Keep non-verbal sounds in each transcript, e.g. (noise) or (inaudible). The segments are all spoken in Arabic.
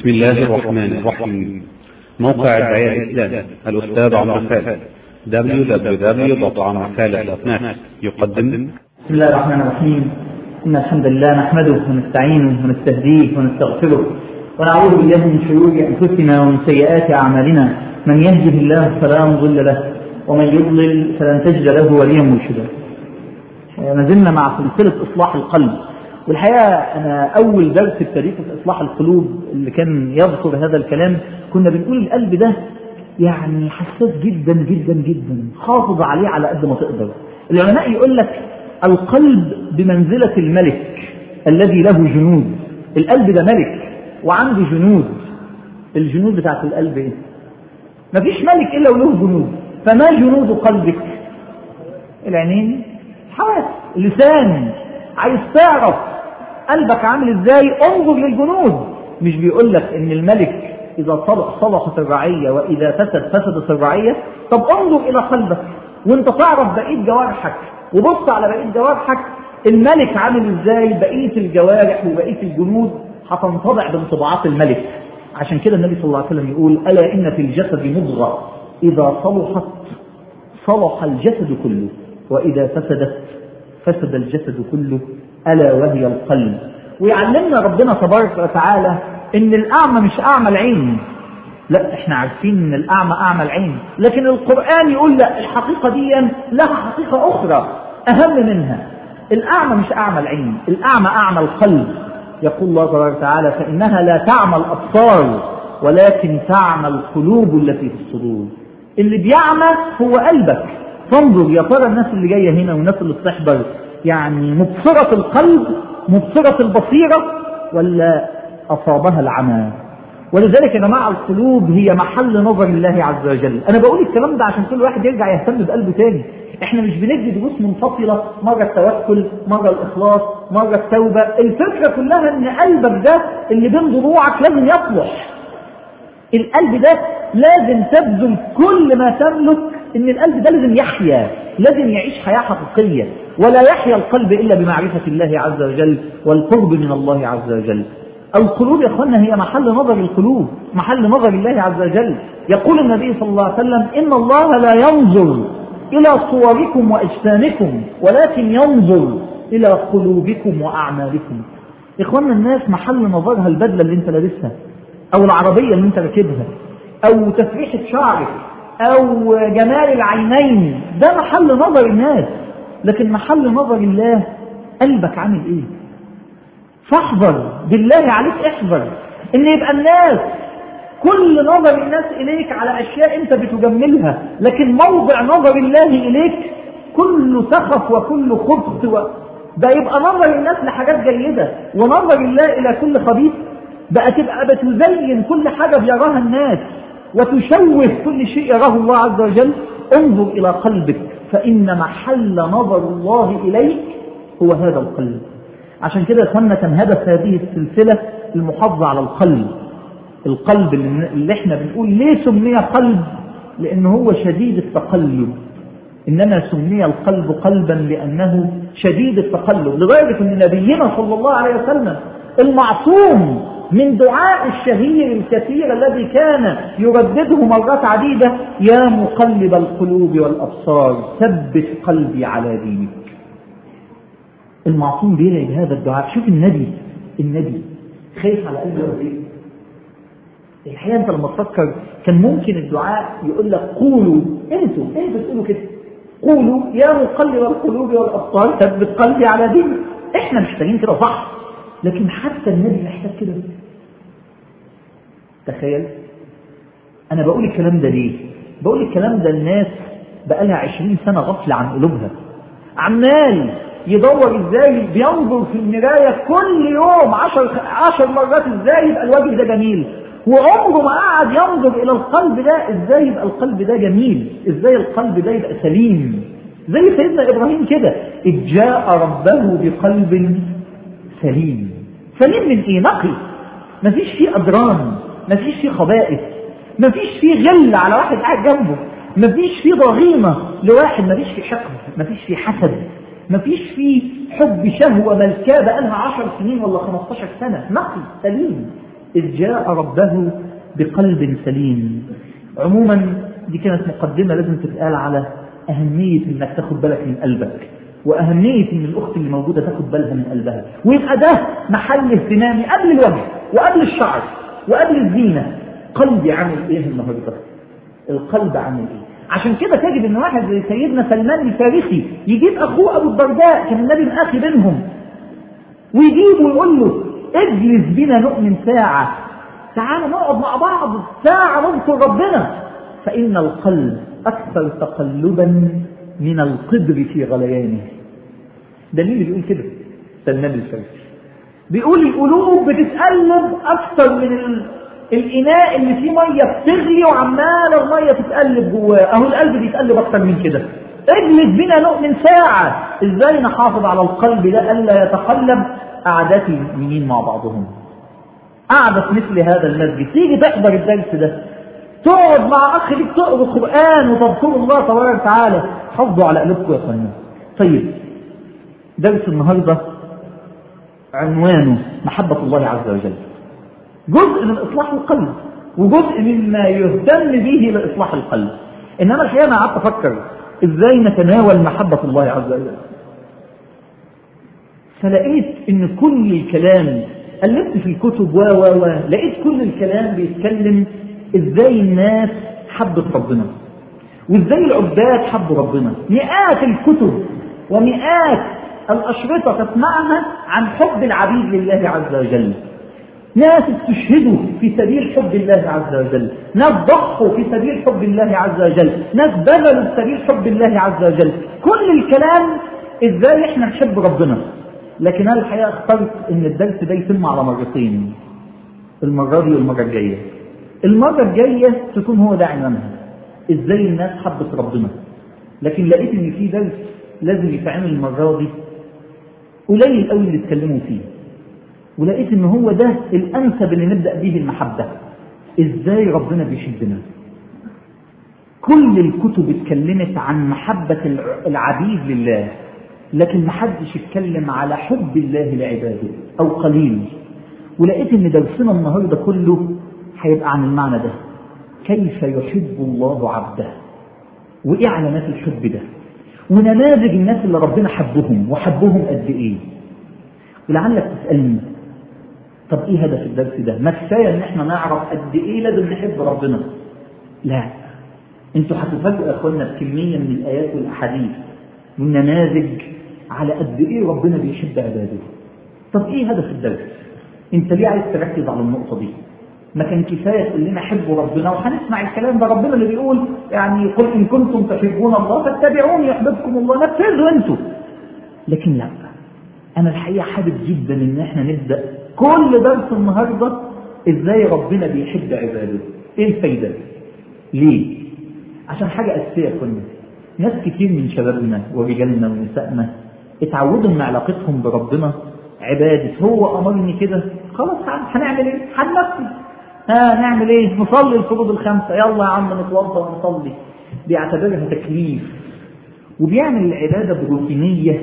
بسم الله الرحمن الرحيم. موقع الدعاية الإسلام الأستاذ عمرو خالد www.عمرخالد.net يقدم. بسم الله الرحمن الرحيم. إن الحمد لله نحمده ونستعينه ونستهديه ونستغفره ونعوذ بالله من شرور أنفسنا ومن سيئات أعمالنا. من يهده الله فلا مضل له ومن يضلل فلن تجد له وليا مرشدا. ما زلنا مع سلسلة إصلاح القلب. والحقيقة أنا أول درس في إصلاح القلوب اللي كان يذكر هذا الكلام كنا بنقول القلب ده يعني حساس جدا جدا جدا حافظ عليه على قد ما تقدر. العلماء يقول لك القلب بمنزلة الملك الذي له جنود. القلب ده ملك وعنده جنود. الجنود بتاعت القلب إيه؟ مفيش ملك إلا وله جنود. فما جنود قلبك؟ العينين حواس اللسان. عايز تعرف قلبك عامل إزاي؟ انظر للجنود. مش بيقول لك إن الملك إذا صلح صلحت الرعيه وإذا فسد فسدت الرعيه طب انظر إلى قلبك وأنت تعرف بقية جوارحك. وبص على بقية جوارحك. الملك عامل إزاي؟ بقية الجوارح وبقية الجنود هتنطبع بانطباعات الملك. عشان كده النبي صلى الله عليه وسلم يقول ألا إن في الجسد مضغة؟ إذا صلحت صلح الجسد كله وإذا فسدت فسد الجسد كله. ألا وهي القلب. ويعلمنا ربنا تبارك وتعالى إن الأعمى مش أعمى العين. لا إحنا عارفين إن الأعمى أعمى العين. لكن القرآن يقول لا الحقيقة دي لها حقيقة أخرى أهم منها. الأعمى مش أعمى العين الأعمى أعمى القلب. يقول الله تبارك وتعالى فإنها لا تعمى الأبصار ولكن تعمى القلوب التي في الصدور. اللي بيعمى هو قلبك. فانظر يا ترى الناس اللي جاية هنا والناس اللي بتحضر يعني مبصرة القلب مبصرة البصيرة ولا أصابها العمى. ولذلك يا جماعة القلوب هي محل نظر الله عز وجل. أنا بقول الكلام ده عشان كل واحد يرجع يهتم بقلبه تاني. إحنا مش بندي دروس منفصلة مرة التوكل مرة الإخلاص مرة التوبة. الفكرة كلها إن قلبك ده اللي بين ضلوعك لازم يصلح القلب ده لازم تبذل كل ما تملك إن القلب ده لازم يحيا لازم يعيش حياة حقيقية. ولا يحيا القلب إلا بمعرفة الله عز وجل والقرب من الله عز وجل. القلوب يا اخوانا هي محل نظر القلوب محل نظر الله عز وجل. يقول النبي صلى الله عليه وسلم إن الله لا ينظر إلى صوركم وأجسامكم ولكن ينظر إلى قلوبكم وأعمالكم. اخوانا الناس محل نظرها البدلة اللي أنت لابسها أو العربية اللي أنت راكبها أو تسريحة شعرك. أو جمال العينين. ده محل نظر الناس. لكن محل نظر الله قلبك عامل إيه؟ فاحذر بالله عليك احذر. إن يبقى الناس كل نظر الناس إليك على أشياء أنت بتجملها لكن موضع نظر الله إليك كله سخف وكل خبث و... ده يبقى نظر الناس لحاجات جيدة. ونظر الله إلى كل خبيث. بقى تبقى بتزين كل حاجة بيراها الناس. وتشوه كل شيء يراه الله عز وجل انظر إلى قلبك فإن محل نظر الله إليك هو هذا القلب. عشان كده كان هدف هذه السلسلة المحافظة على القلب. القلب اللي إحنا بنقول ليه سمي قلب؟ لأن هو شديد التقلب. إنما سمي القلب قلبا لأنه شديد التقلب. لدرجة أن نبينا صلى الله عليه وسلم المعصوم من دعاء الشهير الكثير الذي كان يردده مرات عديدة يا مقلب القلوب والأبصار ثبت قلبي على دينك. المعصوم بيدعي بهذا الدعاء. شوف النبي النبي خايف على قلبه إيه؟ الحقيقة أنت لما تفكر كان ممكن الدعاء يقول لك قولوا. أنتوا؟ أنتوا تقولوا كده؟ قولوا يا مقلب القلوب والأبصار ثبت قلبي على دينك. إحنا محتاجين كده صح. لكن حتى النبي محتاج كده. تخيل. أنا بقول الكلام ده ليه؟ بقول الكلام ده الناس بقالها عشرين سنة غفلة عن قلوبها. عمال يدور إزاي بينظر في المراية كل يوم عشر, عشر مرات إزاي يبقى الوجه ده جميل. وعمره ما قعد ينظر إلى القلب ده إزاي يبقى القلب ده جميل إزاي القلب ده يبقى سليم. زي سيدنا إبراهيم كده إذ جاء ربه بقلب سليم. سليم من إيه؟ نقي. مفيش فيه ادران مفيش فيه خبائث مفيش فيه غل على واحد قاعد جنبه مفيش فيه ضغينة لواحد مفيش فيه حقد مفيش فيه حسد مفيش فيه حب شهوة ملكاة بقالها عشر سنين ولا 15 سنة. نقي سليم. إذ جاء ربه بقلب سليم. عموما دي كانت مقدمة لازم تتقال على أهمية إنك تاخد بالك من قلبك وأهمية إن الأخت اللي موجودة تاخد بالها من قلبها. ويبقى ده محل اهتمامي قبل الوجه وقبل الشعر. وقبل الزينة. قلبي عامل إيه النهاردة القلب عامل إيه؟ عشان كده تجد إن واحد زي سيدنا سلمان الفارسي يجيب أخوه أبو الدرداء كان النبي الاخي بينهم ويجيبه ويقول له اجلس بنا نؤمن ساعة. تعال نقعد مع بعض ساعة نذكر ربنا. فإن القلب أكثر تقلبا من القدر في غليانه. ده مين اللي بيقول كده سلمان الفارسي. بيقول القلوب بتتقلب أكثر من ال... الإناء اللي فيه مية بتغلي وعمالة المية تتقلب جواه. أهو القلب بيتقلب أكثر من كده. اجلس بنا نؤمن ساعة. إزاي نحافظ على القلب ده ألا يتقلب قعدات المؤمنين مع بعضهم؟ قعدة مثل هذا المسجد. تيجي تحضر الدرس ده. تقعد مع أخ ليك تقرأ القرآن وتذكروا الله تبارك وتعالى. حافظوا على قلوبكم يا فندم طيب درس النهاردة عنوانه محبة الله عز وجل. جزء من إصلاح القلب وجزء مما يهتم به لإصلاح القلب. إنما أنا قعدت أفكر إزاي نتناول محبة الله عز وجل. فلقيت إن كل الكلام قلبت في الكتب و و و لقيت كل الكلام بيتكلم إزاي الناس حبت ربنا وإزاي العباد حبوا ربنا. مئات الكتب ومئات الأشرطة تسمعها عن حب العبيد لله عز وجل. ناس استشهدوا في سبيل حب الله عز وجل. ناس ضحوا في سبيل حب الله عز وجل. ناس بذلوا في سبيل حب الله عز وجل. كل الكلام إزاي إحنا نحب ربنا؟ لكن أنا الحقيقة اخترت إن الدرس ده يتم على مرتين. المرة دي والمرة الجاية. المرة الجاية تكون هو ده عنوانها. إزاي الناس حبت ربنا. لكن لقيت إن في درس لازم يتعمل المرة دي قليل قوي اللي اتكلموا فيه. ولقيت إن هو ده الأنسب اللي نبدأ به المحبة. إزاي ربنا بيحبنا كل الكتب اتكلمت عن محبة العبيد لله لكن محدش اتكلم على حب الله لعباده أو قليل. ولقيت إن درسنا النهارده كله هيبقى عن المعنى ده. كيف يحب الله عبده؟ وإيه علامات الحب ده؟ ونماذج الناس اللي ربنا حبهم وحبهم قد إيه؟ ولعلك تسألني طب إيه هدف الدرس ده؟ ما كفاية إن إحنا نعرف قد إيه لازم نحب ربنا. لا أنتوا هتفاجئوا يا اخوانا بكمية من الآيات والأحاديث والنماذج على قد إيه ربنا بيحب عباده. طب إيه هدف الدرس؟ أنت ليه عايز تركز على النقطة دي؟ ما كان كفاية تقول لنا حبوا ربنا وهنسمع الكلام ده ربنا اللي بيقول يعني قل إن كنتم تحبون الله فاتبعوني يحببكم الله نفذوا أنتوا. لكن لا أنا الحقيقة حابب جدا إن إحنا نبدأ كل درس النهارده إزاي ربنا بيحب عباده. إيه الفايدة؟ ليه؟ عشان حاجة أساسية كنا ناس كتير من شبابنا ورجالنا ونسائنا اتعودوا إن علاقتهم بربنا عبادة هو أمرني كده خلاص هنعمل إيه؟ هننفذ ها نعمل إيه؟ نصلي الفروض الخمسة. يلا يا عم نتوضا ونصلي. بيعتبرها تكليف. وبيعمل العبادة بروتينية.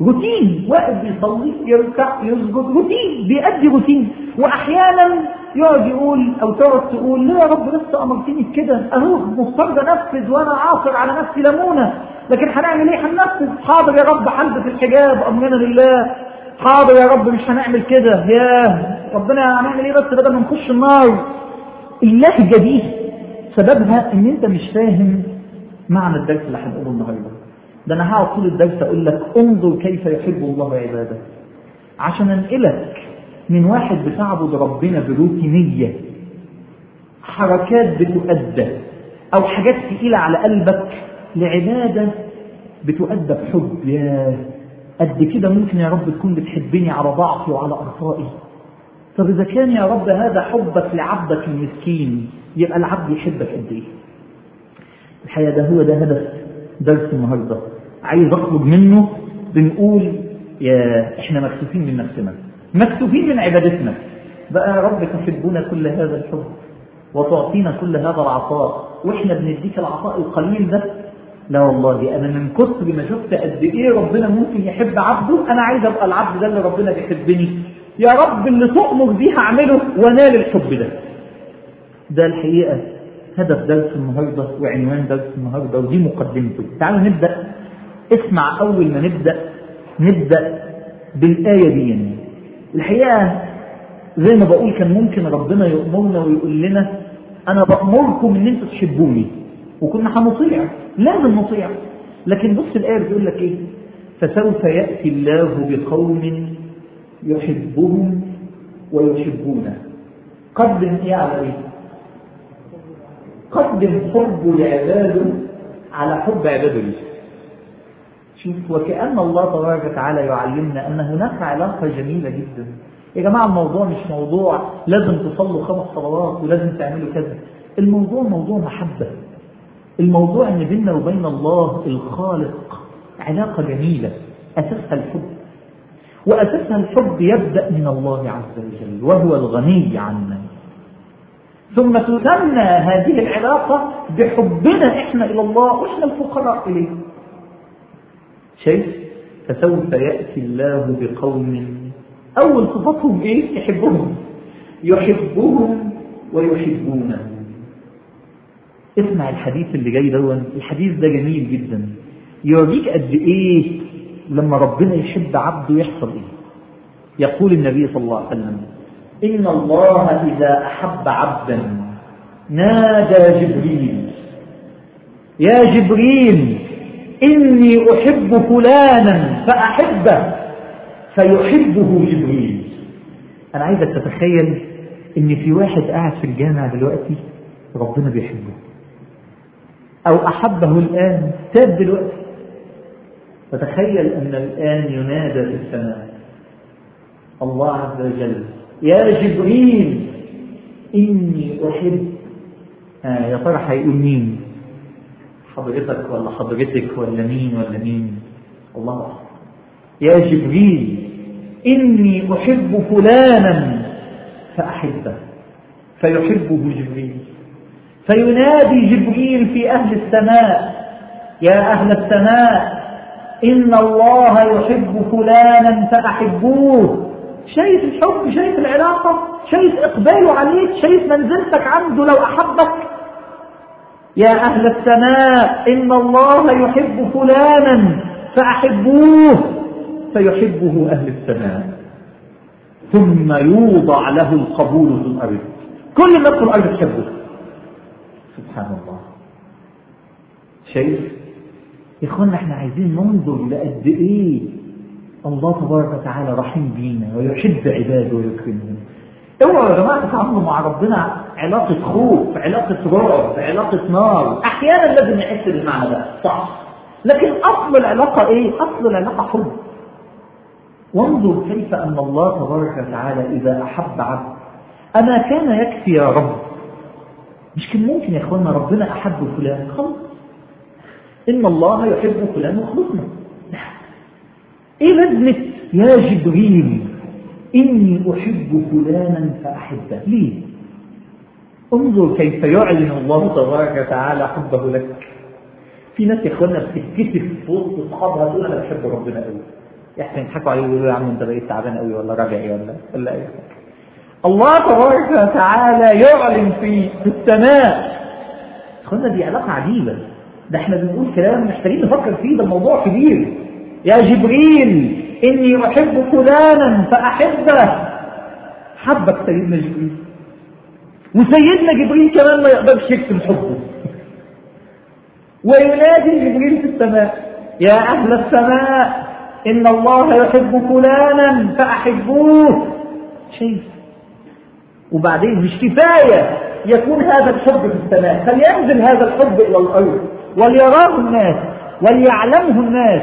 روتين. واقف بيصلي يركع يسجد. روتين. بيأدي روتين. وأحيانا يقعد يقول أو تقعد تقول ليه يا رب لسه أمرتني بكده. أهو مفترض أنفذ وأنا عاصر على نفسي ليمونه لكن هنعمل إيه؟ هننفذ. حاضر يا رب حلبة الحجاب امرنا لله. حاضر يا رب مش هنعمل كده. ياه. ربنا هنعمل إيه بس بدل ما نخش النار؟ اللهجه دي سببها إن أنت مش فاهم معنى الدرس اللي هنقوله النهارده. ده أنا هقعد طول الدرس أقول لك انظر كيف يحب الله عباده. عشان أنقلك من واحد بتعبد ربنا بروتينيه حركات بتؤدى. أو حاجات تقيلة على قلبك. لعبادة بتؤدى بحب. ياه. قد كده ممكن يا رب تكون بتحبني على ضعفي وعلى اخطائي طب إذا كان يا رب هذا حبك لعبدك المسكين يبقى العبد يحبك قد إيه؟ الحقيقة ده هو ده هدف درس النهارده. عايز أخرج منه بنقول يا إحنا مكسوفين من نفسنا مكسوفين من عبادتنا. بقى يا رب تحبنا كل هذا الحب وتعطينا كل هذا العطاء وإحنا بنديك العطاء القليل ده. لا والله أنا من كتر ما شفت قد إيه ربنا ممكن يحب عبده أنا عايز أبقى العبد ده اللي ربنا بيحبني. يا رب اللي تؤمر بيه هعمله وانال الحب ده. ده الحقيقة هدف درس النهاردة وعنوان درس النهاردة ودي مقدمته. تعالوا نبدأ. اسمع أول ما نبدأ نبدأ بالآية دي. يعني. الحقيقة زي ما بقول كان ممكن ربنا يأمرنا ويقول لنا أنا بأمركم إن أنتوا تحبوني. وكنا هنطيع لازم نطيع. لكن بص الآية بتقول لك إيه؟ فسوف يأتي الله بقوم يحبهم ويحبونه. قدم إيه على إيه قدم حب لعباده على حب عباده ليه شوف وكأن الله تبارك وتعالى يعلمنا أن هناك علاقة جميلة جدا. يا جماعة الموضوع مش موضوع لازم تصلوا خمس صلوات ولازم تعملوا كذا. الموضوع موضوع محبة. الموضوع إن بيننا وبين الله الخالق علاقة جميلة أساسها الحب. وأساسها الحب يبدأ من الله عز وجل وهو الغني عنا. ثم تثنى هذه العلاقة بحبنا إحنا إلى الله وإحنا الفقراء إليه. شيء فسوف يأتي الله بقوم أول صفتهم إيه؟ يحبهم. يحبهم ويحبونه. اسمع الحديث اللي جاي دون الحديث ده جميل جدا. يوريك قد إيه لما ربنا يحب عبده يحصل إيه؟ يقول النبي صلى الله عليه وسلم إن الله إذا أحب عبدا نادى جبريل. يا جبريل إني أحب فلانا فأحبه فيحبه جبريل. أنا عايزك تتخيل إن في واحد قاعد في الجامع دلوقتي ربنا بيحبه. أو أحبه الآن تاب دلوقتي. فتخيل أن الآن ينادى في السماء. الله عز وجل يا جبريل إني أحب. آه يا ترى هيقول مين حضرتك ولا حضرتك ولا مين ولا مين؟ الله. يا جبريل إني أحب فلانا فأحبه. فيحبه جبريل. فينادي جبريل في أهل السماء يا أهل السماء إن الله يحب فلانا فأحبوه شايف الحب شايف العلاقة شايف إقباله عليك شايف منزلتك عنده لو أحبك. يا أهل السماء إن الله يحب فلانا فأحبوه. فيحبه أهل السماء ثم يوضع له القبول في الأرض. كل الناس في الأرض تحبه. سبحان الله. شايف يا اخوانا إحنا عايزين ننظر لقد إيه الله تبارك وتعالى رحيم بينا ويحب عباده ويكرمهم اوعوا يا جماعة تتعاملوا مع ربنا علاقة خوف علاقة رعب علاقة نار أحيانا لازم نحس بالمعنى ده صح. لكن أصل العلاقة إيه؟ أصل العلاقة حب. وانظر كيف أن الله تبارك وتعالى إذا أحب عبد. أما كان يكفي يا رب. مش كان ممكن يا اخوانا ربنا أحب فلان؟ خلاص. إن الله يحب فلان وخلصنا إيه لازمه يا جبريل إني أحب فلانا فأحبه ليه انظر كيف يعلن الله تبارك وتعالى حبه لك. في ناس يا اخوانا بتتكسف في وسط اصحابها تقول أنا بحب ربنا قوي يحسن يضحكوا عليه ويقولوا يا عم أنت بقيت تعبان قوي ولا راجع ولا؟ ولا اي حاجة الله تبارك وتعالى يعلن في في السماء. اخوانا دي علاقة عجيبة. ده إحنا بنقول كلام محتاجين نفكر فيه ده الموضوع كبير. يا جبريل إني أحب فلانا فأحبه. حبك سيدنا جبريل. وسيدنا جبريل كمان ما يقدرش يكتم حبه. وينادي جبريل في السماء يا أهل السماء إن الله يحب فلانا فأحبوه. شايف وبعدين مش كفاية يكون هذا الحب في السماء فلينزل هذا الحب إلى الأرض. وليراه الناس وليعلمه الناس.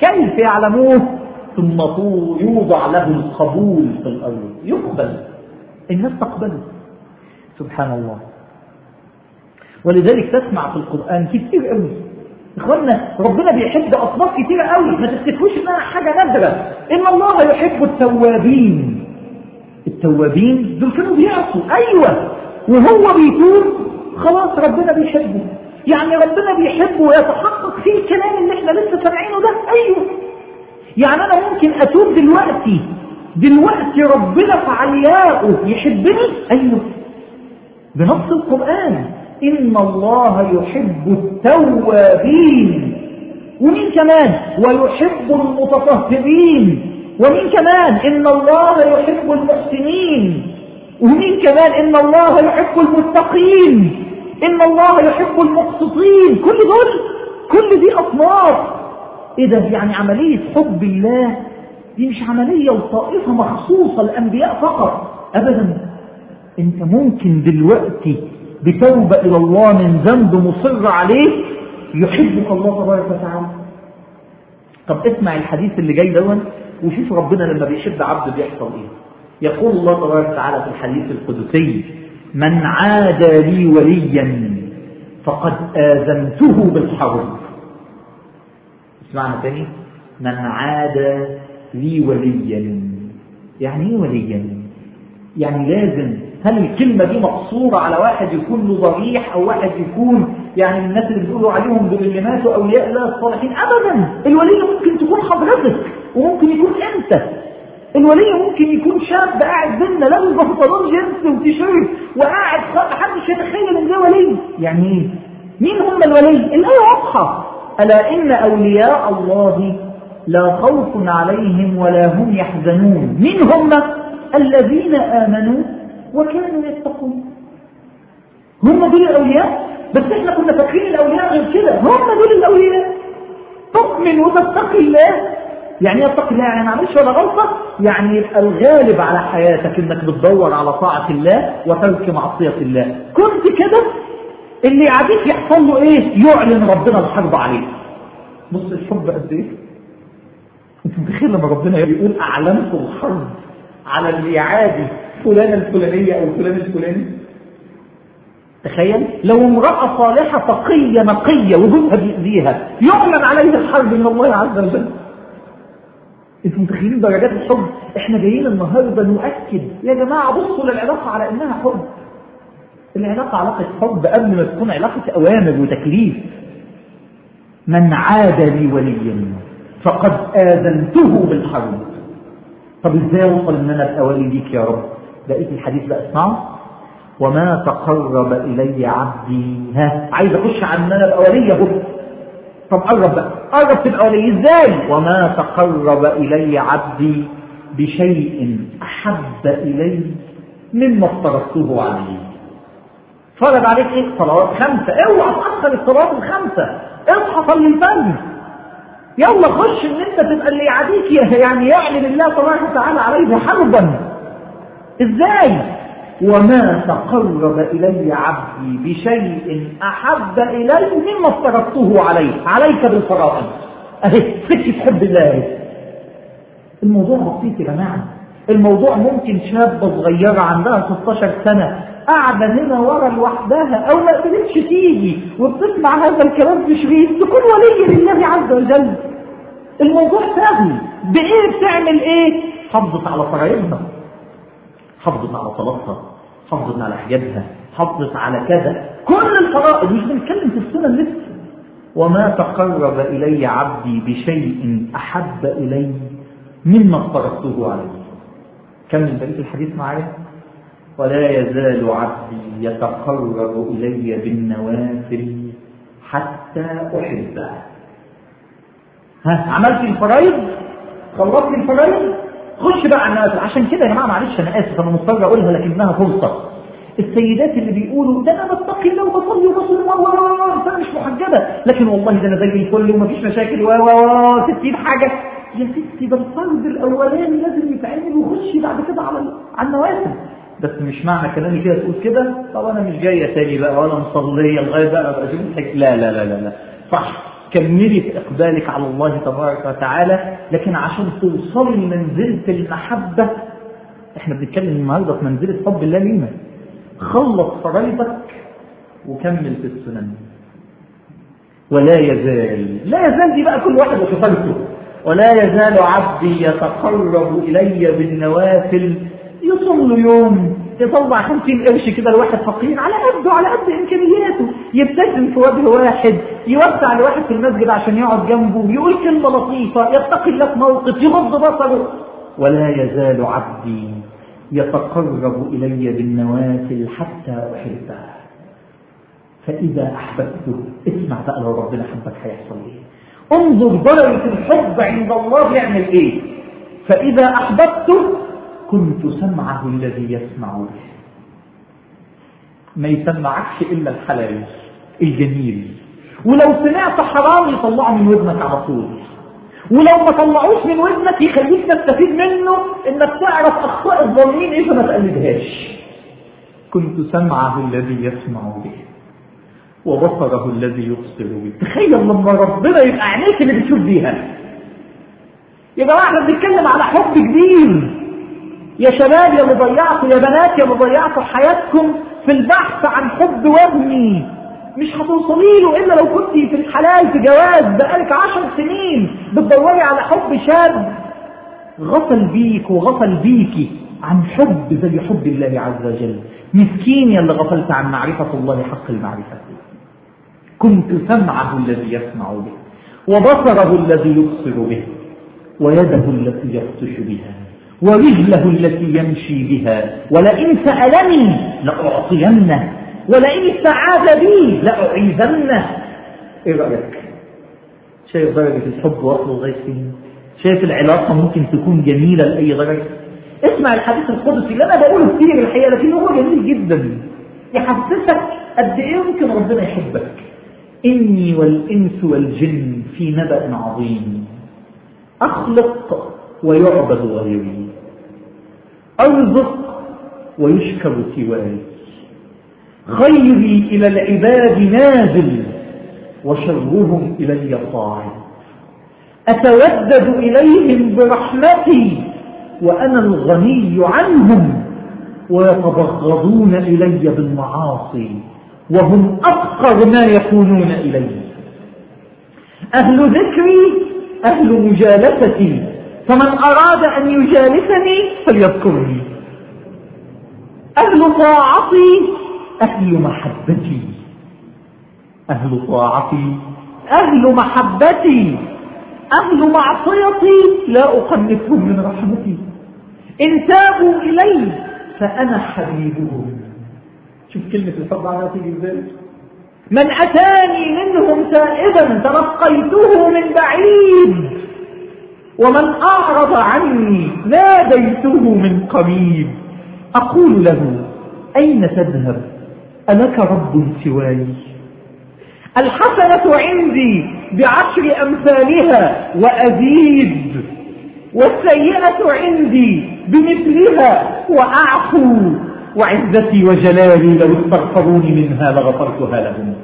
كيف يعلموه؟ ثم يوضع له القبول في الأرض. يقبل. الناس تقبله سبحان الله. ولذلك تسمع في القرآن كتير قوي. إخوانا ربنا بيحب أصناف كتير قوي. ما تفتكروش إنها حاجة نادرة؟ إن الله يحب التوابين. التوابين دول كانوا بيعصوا. أيوه. وهو بيتوب خلاص ربنا بيحبه. يعني ربنا بيحبه ويتحقق فيه الكلام اللي إحنا لسه سامعينه ده؟ أيوه. يعني أنا ممكن أتوب دلوقتي دلوقتي ربنا في علياءه يحبني؟ أيوه. بنص القرآن. إن الله يحب التوابين. ومين كمان؟ ويحب المتطهرين. ومين كمان؟ إن الله يحب المحسنين. ومين كمان؟ إن الله يحب المتقين. إن الله يحب المقسطين. كل دول كل دي أصناف. إيه ده؟ يعني عملية حب الله. دي مش عملية لطائفة مخصوصة الأنبياء فقط. أبدا. أنت ممكن دلوقتي بتوبة إلى الله من ذنب مصر عليه يحبك الله تبارك وتعالى. طب اسمع الحديث اللي جاي دون وشوف ربنا لما بيحب عبد بيحصل إيه. يقول الله تبارك وتعالى في الحديث القدسي من عاد لي وليا فقد آذنته بالحرب اسمعنا تاني؟ من عاد لي وليا. يعني إيه وليا؟ يعني لازم هل الكلمة دي مقصورة على واحد يكون له ضريح أو واحد يكون يعني الناس اللي بيقولوا عليهم دول اللي ماتوا أولياء الله الصالحين؟ أبدا. الولي ممكن تكون حضرتك وممكن يكون أنت. الولي ممكن يكون شاب قاعد بينا لابس بنطلون جينز وتيشيرت وقاعد محدش يتخيل إن ده ولي. يعني إيه؟ مين هم الولي؟ الآية واضحة. ألا إن أولياء الله لا خوف عليهم ولا هم يحزنون. مين هم؟ الذين آمنوا وكانوا يتقون. هم دول الأولياء؟ بس إحنا كنا فاكرين الأولياء غير كده. هم دول الأولياء. تؤمن وتتقي الله. يعني يتقي الله يعني معلش ولا غلطة يعني الغالب على حياتك إنك بتدور على طاعة الله وترك معصية الله. كنت كده؟ اللي يعاديك يحصل له إيه؟ يعلن ربنا الحرب عليه. بص الحب قد إيه؟ أنت متخيل لما ربنا يقول اعلنت الحرب على اللي يعادي فلانة الفلانية أو فلان الفلاني؟ تخيل لو امرأة صالحة تقية نقية وجودها بيأذيها يعلن عليها الحرب من الله عز وجل. أنتوا متخيلين درجات الحب؟ إحنا جايين النهارده نؤكد. يا جماعة بصوا للعلاقة على إنها حب. العلاقة علاقة حب قبل ما تكون علاقة أوامر وتكليف. من عاد لي وليا فقد آذنته بالحرب طب إزاي أوصل إن أنا أبقى ولي ليك يا رب؟ بقيت الحديث بقى اسمعوا وما تقرب إلي عبدي. ها عايز أخش عن إن أنا أبقى ولي طب قرب بقى. قرب تبقى ولي إزاي؟ وما تقرب إلي عبدي بشيء أحب إلي مما افترضته عليه. فرض عليك إيه؟ صلوات خمسة. اوعى تأخر الصلوات الخمسة. اصحى صلي الفجر. يلا خش إن أنت تبقى اللي يعاديك يعني يعلن الله تبارك وتعالى عليه حربا. إزاي؟ وما تقرب إلي عبدي بشيء أحب إلي مما افترضته عليه. عليك بالفرائض. أهي سكة حب الله. الموضوع بسيط يا جماعة. الموضوع ممكن شابة صغيرة عندها 16 سنة قاعدة هنا ورا لوحدها أو ما قدرتش تيجي وبتسمع هذا الكلام في شريط. تكون ولي لله عز وجل. الموضوع سهل. بإيه بتعمل إيه؟ حافظت على فرائضها حافظت على صلاتها حافظت على حجابها حافظت على كذا. كل الفرائض مش بنتكلم في السنن لسه وما تقرب إلي عبدي بشيء أحب إلي مما افترضته عليه. كمل بقية الحديث معايا؟ ولا يزال عبدي يتقرب إلي بالنوافل حتى أحبه. ها عملت الفرائض؟ خلصت الفرائض؟ خش بقى على الناس. عشان كده يا جماعة معلش أنا آسف أنا مضطر أقولها لكنها فرصه السيدات اللي بيقولوا ده أنا بتقي الله وبصلي وبصلي أنا مش محجبة. لكن والله ده أنا زي الفل ومفيش مشاكل. و و 60 حاجة. يا ستي ده الفرض الأولاني لازم يتعمل وخشي بعد كده على على النوافل بس مش معنى كلامي كده تقول كده؟ طب أنا مش جاية تاني بقى ولا مصليه لغايه بقى ابقى لا لا لا لا لا. صح كملي في إقبالك على الله تبارك وتعالى لكن عشان توصلي لمنزلة المحبة إحنا بنتكلم النهارده في منزلة حب الله لينا. خلص فرائضك وكمل في السنن. ولا يزال لا يزال دي بقى كل واحد وصفاته. ولا يزال عبدي يتقرب إلي بالنوافل يصل يوم يطلع 50 قرش كده لواحد فقير على قده على قد إمكانياته. يبتسم في وجه واحد يوسع لواحد في المسجد عشان يقعد جنبه يقول كلمة لطيفة يتقي الله في موقف يغض بصره. ولا يزال عبدي يتقرب إلي بالنوافل حتى أحبه. فإذا أحببته اسمع بقى لو ربنا حبك هيحصل إيه. انظر درجة الحب عند الله يعمل إيه؟ فإذا أحببته كنت سمعه الذي يسمع. به ما يسمعكش إلا الحلال الجميل. ولو سمعت حرام يطلعه من ودنك على طول. ولو ما طلعوش من ودنك يخليك تستفيد منه إنك تعرف أخطاء الظالمين إيه فما تقلدهاش. كنت سمعه الذي يسمع به. وبصره الذي يبصر به. تخيل لما ربنا يبقى عينيك اللي بتشوف بيها. يا جماعة إحنا بنتكلم على حب كبير. يا شباب يا مضيعتوا يا بنات يا مضيعتوا حياتكم في البحث عن حب وهمي. مش هتوصلي له إلا لو كنت في الحلال في جواز بقالك عشر سنين بتدوري على حب شاب غفل بيك وغفل بيكي عن حب زي حب الله عز وجل. مسكين يا اللي غفلت عن معرفة الله حق المعرفة. كنت سمعه الذي يسمع به وبصره الذي يبصر به ويده التي يبطش بها. ورجله التي يمشي بها. ولئن سألني لأعطينه. ولئن استعاذ بي لأعيذنه. إيه رأيك؟ شايف درجة الحب وصله لغاية فين شايف العلاقة ممكن تكون جميلة لأي درجة. اسمع الحديث القدسي. اللي أنا بقوله كتير الحقيقة لكن هو جميل جدا. يحسسك قد إيه ممكن ربنا يحبك. إني والإنس والجن في نبأ عظيم. أخلق ويعبد غيري أرزق ويشكر سواي خيري إلى العباد نازل وشرهم إلي صاعد أتودد إليهم برحمتي وأنا الغني عنهم ويتبغضون إلي بالمعاصي وهم أفقر ما يكونون إليه أهل ذكري أهل مجالستي فمن أراد أن يجالسني فليذكرني. أهل طاعتي أهل محبتي. أهل طاعتي أهل محبتي. أهل معصيتي لا أقنفهم من رحمتي. إن تابوا إلي فأنا حبيبهم. شوف كلمة الحب على تيجي إزاي من أتاني منهم تائبا تلقيته من بعيد. ومن أعرض عني ناديته من قريب. أقول له أين تذهب؟ ألك رب سواي. الحسنة عندي بعشر أمثالها وأزيد. والسيئة عندي بمثلها وأعفو. وعزتي وجلالي لو استغفروني منها لغفرتها لهم.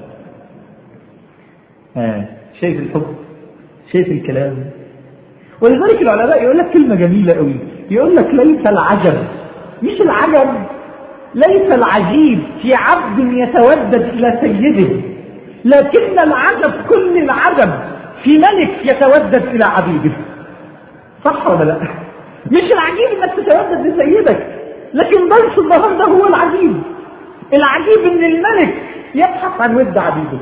آه. شايف الحب شايف الكلام. ولذلك العلماء يقول لك كلمة جميلة قوي. يقول لك ليس العجب. مش العجب. ليس العجيب في عبد يتودد إلى سيده. لكن العجب كل العجب في ملك يتودد إلى عبيده. صح ولا لا؟ مش العجيب إنك تتودد لسيدك لكن درس النهارده هو العجيب. العجيب إن الملك يبحث عن ود عبيده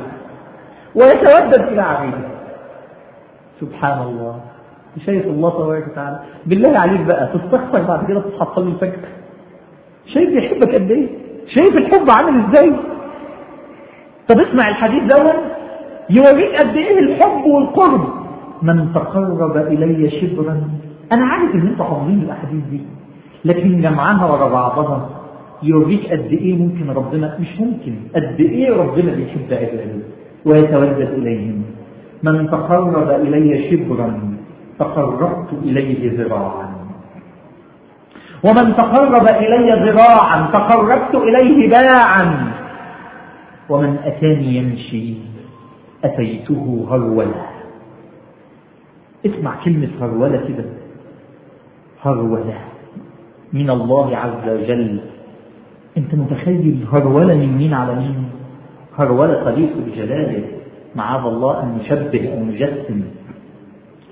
ويتودد إلى عبيده. سبحان الله. شايف الله تبارك وتعالى. بالله عليك بقى تستغفر بعد كده تصحى تصلي الفجر. شايف يحبك قد إيه؟ شايف الحب عامل إزاي؟ طب اسمع الحديث دوت يوريك قد إيه الحب والقرب. من تقرب إلي شبرا أنا عارف إن أنتوا حافظين الأحاديث دي لكن جمعها ورا بعضها يوريك قد إيه ممكن ربنا مش ممكن قد إيه ربنا بيحب عباده ويتودد إليهم. من تقرب إلي شبرا تقربت إليه ذراعا. ومن تقرب إلي ذراعا تقربت إليه باعا. ومن أتاني يمشي أتيته هرولة. اسمع كلمة هرولة كده. هرولة. من الله عز وجل. أنت متخيل هرولة من مين على مين؟ هرولة تليق بجلاله. معاذ الله أن نشبه أو نجسم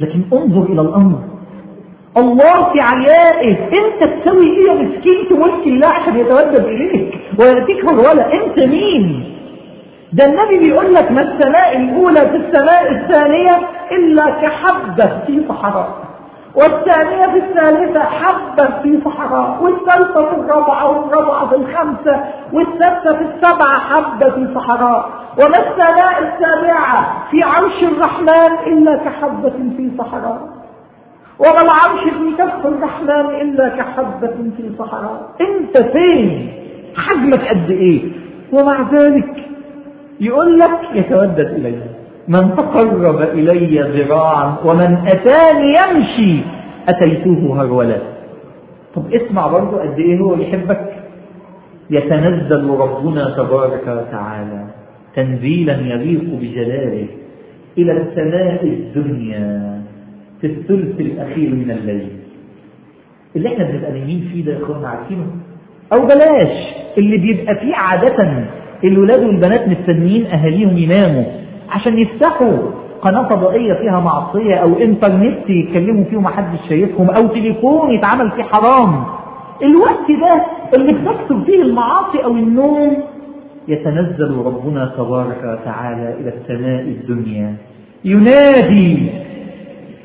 لكن انظر إلى الأمر. الله في عليائه انت تسوي إيه يا مسكين؟ تملك الله عشان يتودد إليك ويأتيك هرولة انت مين؟ ده النبي بيقول لك ما السماء الأولى في السماء الثانية إلا كحبة في صحراء والثانية في الثالثة حبة في صحراء والثالثة في الرابعة والرابعة في الخمسة والسادسة في السبعة حبة في صحراء. وما السماء السابعة في عرش الرحمن إلا كحبة في صحراء. وما العرش في كف الرحمن إلا كحبة في صحراء. انت فين؟ حجمك قد إيه؟ ومع ذلك يقول لك يتودد إليه من تقرب إلي ذراعا ومن أتاني يمشي أتيته هرولا طب اسمع برضه قد إيه هو يحبك؟ يتنزل ربنا تبارك وتعالى. تنزيلا يليق بجلاله إلى السماء الدنيا في الثلث الأخير من الليل. اللي إحنا بنبقى نايمين فيه ده يا اخوانا عارفينه؟ أو بلاش اللي بيبقى فيه عادة الولاد والبنات مستنيين أهاليهم يناموا عشان يفتحوا قناة فضائية فيها معصية أو إنترنت يتكلموا فيه ومحدش شايفهم أو تليفون يتعمل فيه حرام. الوقت ده اللي بتكتب فيه المعاصي أو النوم يتنزل ربنا تبارك وتعالى إلى السماء الدنيا. ينادي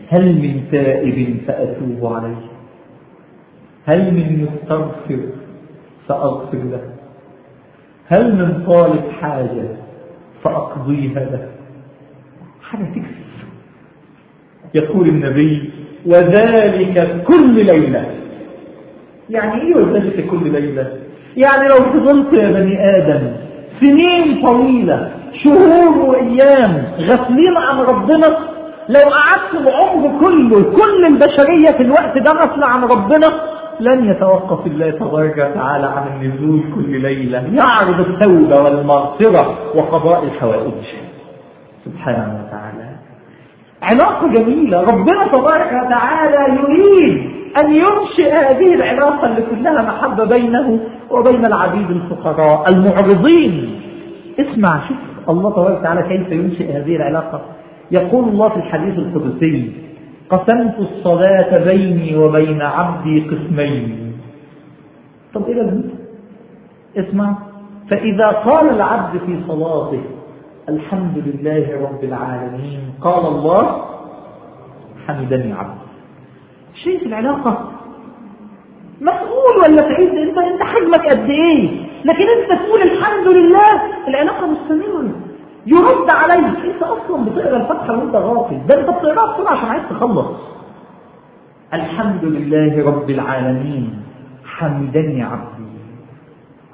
هل من تائب فأتوب عليه؟ هل من مستغفر فأغفر له؟ هل من طالب حاجة فأقضيها له؟ حاجة تكسب يقول النبي وذلك كل ليلة. يعني إيه وذلك كل ليلة؟ يعني لو فضلت يا بني آدم سنين طويلة شهور وأيام غافلين عن ربنا. لو قعدت العمر كله كل البشرية في الوقت ده غافلة عن ربنا لن يتوقف الله تبارك وتعالى عن النزول كل ليلة يعرض التوبة والمغفرة وقضاء الحوائج. سبحانه وتعالى. علاقة جميلة ربنا تبارك وتعالى يريد أن ينشئ هذه العلاقة اللي كلها محبة بينه وبين العبيد الفقراء المعرضين. اسمع شوف الله تبارك وتعالى كيف ينشئ هذه العلاقة. يقول الله في الحديث القدسي قسمت الصلاة بيني وبين عبدي قسمين. طب إيه ده اسمع فإذا قال العبد في صلاته الحمد لله رب العالمين قال الله حمدني عبدي. شايف العلاقة. مسؤول ولا سعيد؟ أنت أنت حجمك قد إيه؟ لكن أنت تقول الحمد لله. العلاقة مستمرة. يرد عليك أنت أصلا بتقرأ الفتحة وأنت غافل. ده أنت بتقراها بسرعة عشان عايز تخلص. الحمد لله رب العالمين. حمدني عبدي.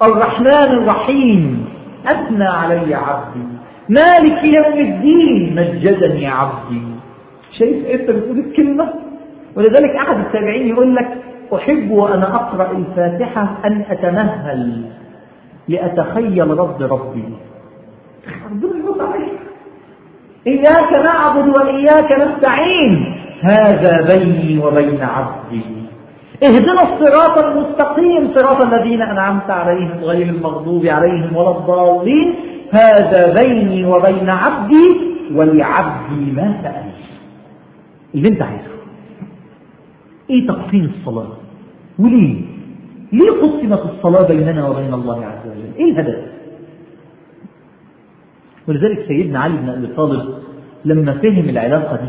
الرحمن الرحيم. أثنى علي عبدي. مالك يوم الدين. مجدني عبدي. شايف أنت بتقول الكلمة؟ ولذلك أحد التابعين يقول لك أحب وأنا أقرأ الفاتحة أن أتمهل لأتخيل رد ربي. إياك نعبد وإياك نستعين. هذا بيني وبين عبدي. اهدنا الصراط المستقيم. صراط الذين أنعمت عليهم غير المغضوب عليهم ولا الضالين. هذا بيني وبين عبدي. ولعبدي ما سأل اللي انت عايزه. إيه تقسيم الصلاة؟ وليه؟ ليه قسمت الصلاة بيننا وبين الله عز وجل؟ إيه الهدف؟ ولذلك سيدنا علي بن أبي طالب لما فهم العلاقة دي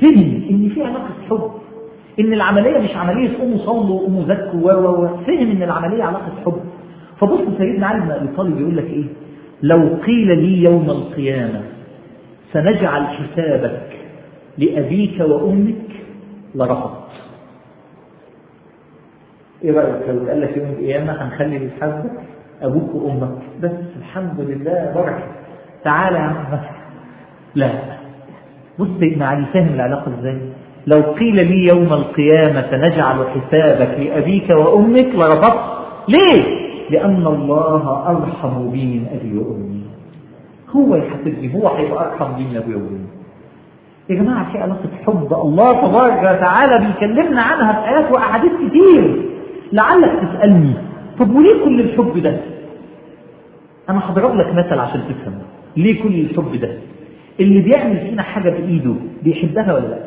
فهم إن في علاقة حب إن العملية مش عملية قوموا صلوا وقوموا زكوا و و فهم إن العملية علاقة حب. فبص سيدنا علي بن أبي طالب يقول لك إيه؟ لو قيل لي يوم القيامة سنجعل حسابك لأبيك وأمك لرفضت إيه رأيك؟ لو قال لك يوم القيامة هنخلي لحسابك أبوك وأمك. بس الحمد لله بركة. تعالى يا عم لا. بص علي فاهم العلاقة إزاي؟ لو قيل لي يوم القيامة سنجعل حسابك لأبيك وأمك لرفضت. ليه؟ لأن الله أرحم بي من أبي وأمي. هو يحاسبني هو هيبقى أرحم بي من أبي وأمي. يا جماعة في علاقة حب الله تبارك وتعالى بيكلمنا عنها في آيات وأحاديث كتير. لعلك تسألني طب وليه كل الحب ده؟ أنا هضرب لك مثل عشان تفهم ليه كل الحب ده؟ اللي بيعمل فينا حاجة بإيده بيحبها ولا لأ؟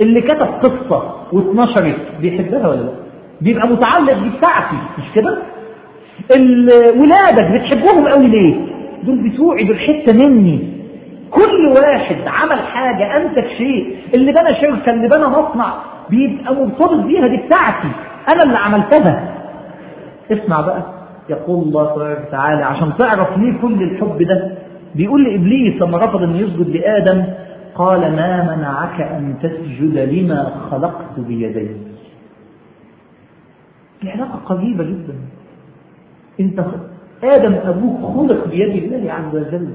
اللي كتب قصة واتنشرت بيحبها ولا لأ؟ بيبقى متعلق بتاعتي مش كده؟ ولادك بتحبهم قوي ليه؟ دول بتوعي دول حتة مني. كل واحد عمل حاجة أنتج شيء. اللي بنى شركة اللي بنى مصنع بيبقى مرتبط بيها دي بتاعتي. أنا اللي عملتها. اسمع بقى يقول الله تبارك وتعالى عشان تعرف ليه كل الحب ده. بيقول لابليس لما رفض إنه يسجد لآدم قال ما منعك أن تسجد لما خلقت بيدي. دي علاقه قريبة جدا. أنت آدم أبوك خلق بيد الله عز وجل.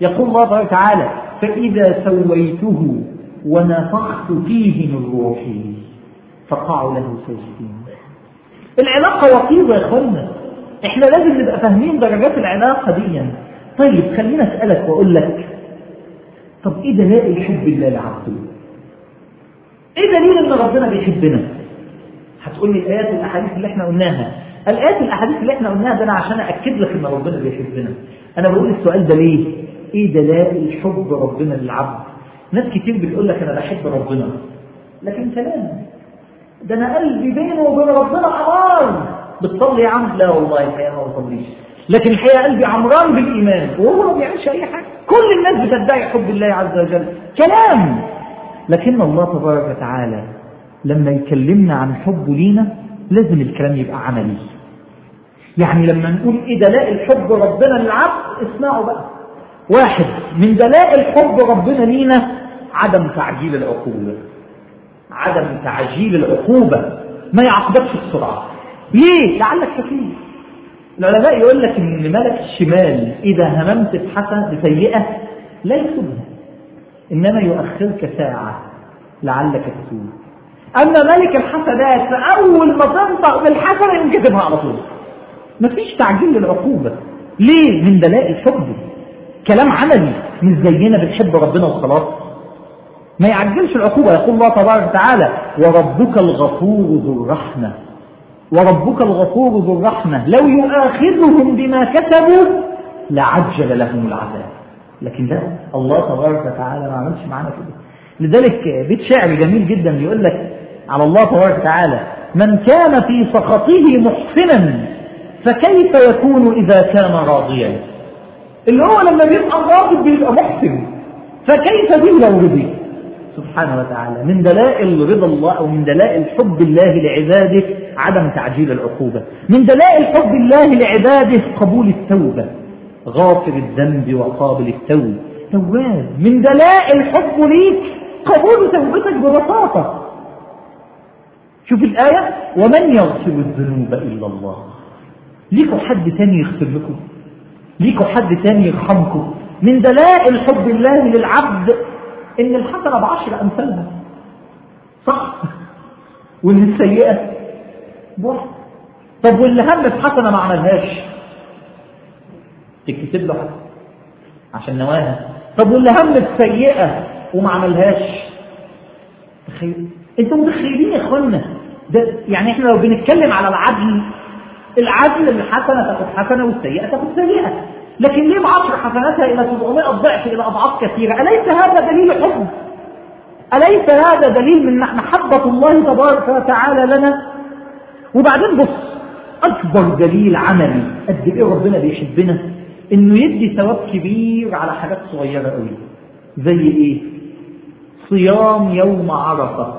يقول الله تبارك وتعالى فإذا سويته ونفخت فيه من روحي. فقعوا له ساجدين العلاقة وطيدة يا اخوانا إحنا لازم نبقى فاهمين درجات العلاقة دي طيب خلينا أسألك وأقول لك طب إيه دلائل حب الله لعبده؟ إيه دليل إن ربنا بيحبنا؟ هتقول لي الآيات والأحاديث اللي إحنا قلناها. الآيات والأحاديث اللي إحنا قلناها ده أنا عشان أكد لك إن ربنا بيحبنا. أنا بقول السؤال ده ليه؟ إيه دلائل حب ربنا للعبد؟ ناس كتير بتقول لك أنا بحب ربنا. لكن كلام ده أنا قلبي بينه وبين ربنا عمار بتصلي يا عم لا والله الحقيقة ما بصليش. لكن الحقيقة قلبي عمران بالإيمان. وهو ما بيعملش أي حاجة. كل الناس بتدعي حب الله عز وجل. كلام. لكن الله تبارك وتعالى لما يكلمنا عن حبه لينا لازم الكلام يبقى عملي. يعني لما نقول إيه دلائل حب ربنا للعبد اسمعوا بقى. واحد من دلائل حب ربنا لينا عدم تعجيل العقوبة عدم تعجيل العقوبة ما يعاقبكش بسرعة. ليه؟ لعلك فكير العلماء يقول لك إن ملك الشمال إذا هممت بحسنة بسيئة لا يكتبها إنما يؤخرك ساعة لعلك تتوب. أما ملك الحسنات فأول ما تنطق بالحسنة ينكتبها على طول. مفيش تعجيل للعقوبة. ليه؟ من دلائل حبه كلام عملي مش زينا بنحب ربنا وخلاص. ما يعجلش العقوبة. يقول الله تبارك وتعالى وربك الغفور ذو الرحمة وربك الغفور ذو الرحمة لو يؤاخذهم بما كسبوا لعجل لهم العذاب. لكن ده الله تبارك وتعالى ما عملش معانا كده. لذلك بيت شعر جميل جدا بيقول لك على الله تبارك وتعالى من كان في سخطه محسنا فكيف يكون إذا كان راضيا؟ اللي هو لما بيبقى راضي بيبقى محسن. فكيف به لو رضي؟ سبحانه وتعالى. من دلائل رضا الله أو من دلائل حب الله لعباده عدم تعجيل العقوبة. من دلائل حب الله لعباده قبول التوبة. غافر الذنب وقابل التوب. تواب. من دلائل حبه ليك قبول توبتك ببساطة. شوف الآية. ومن يغفر الذنوب إلا الله. ليكوا حد تاني يغفر لكم. ليكوا حد تاني يرحمكم. من دلائل حب الله للعبد إن الحسنة بعشر أمثالها. صح؟ وان السيئة. بواحد طب واللي هم بحسنه ما عملهاش. تكتب له حسنة. عشان نواها. طب واللي هم بسيئه وما عملهاش. تخيل. أنتوا متخيلين يا اخوانا؟ ده يعني إحنا لو بنتكلم على العدل العدل الحسنه تاخد حسنة والسيئة تاخد سيئة. لكن ليه بعشر حسناتها إلى 700 ضعف إلى أضعاف كثيرة؟ أليس هذا دليل حب أليس هذا دليل من محبة الله تبارك وتعالى لنا؟ وبعدين بص أكبر دليل عملي قد إيه ربنا بيحبنا؟ إنه يدي ثواب كبير على حاجات صغيرة قوي. زي إيه؟ صيام يوم عرفة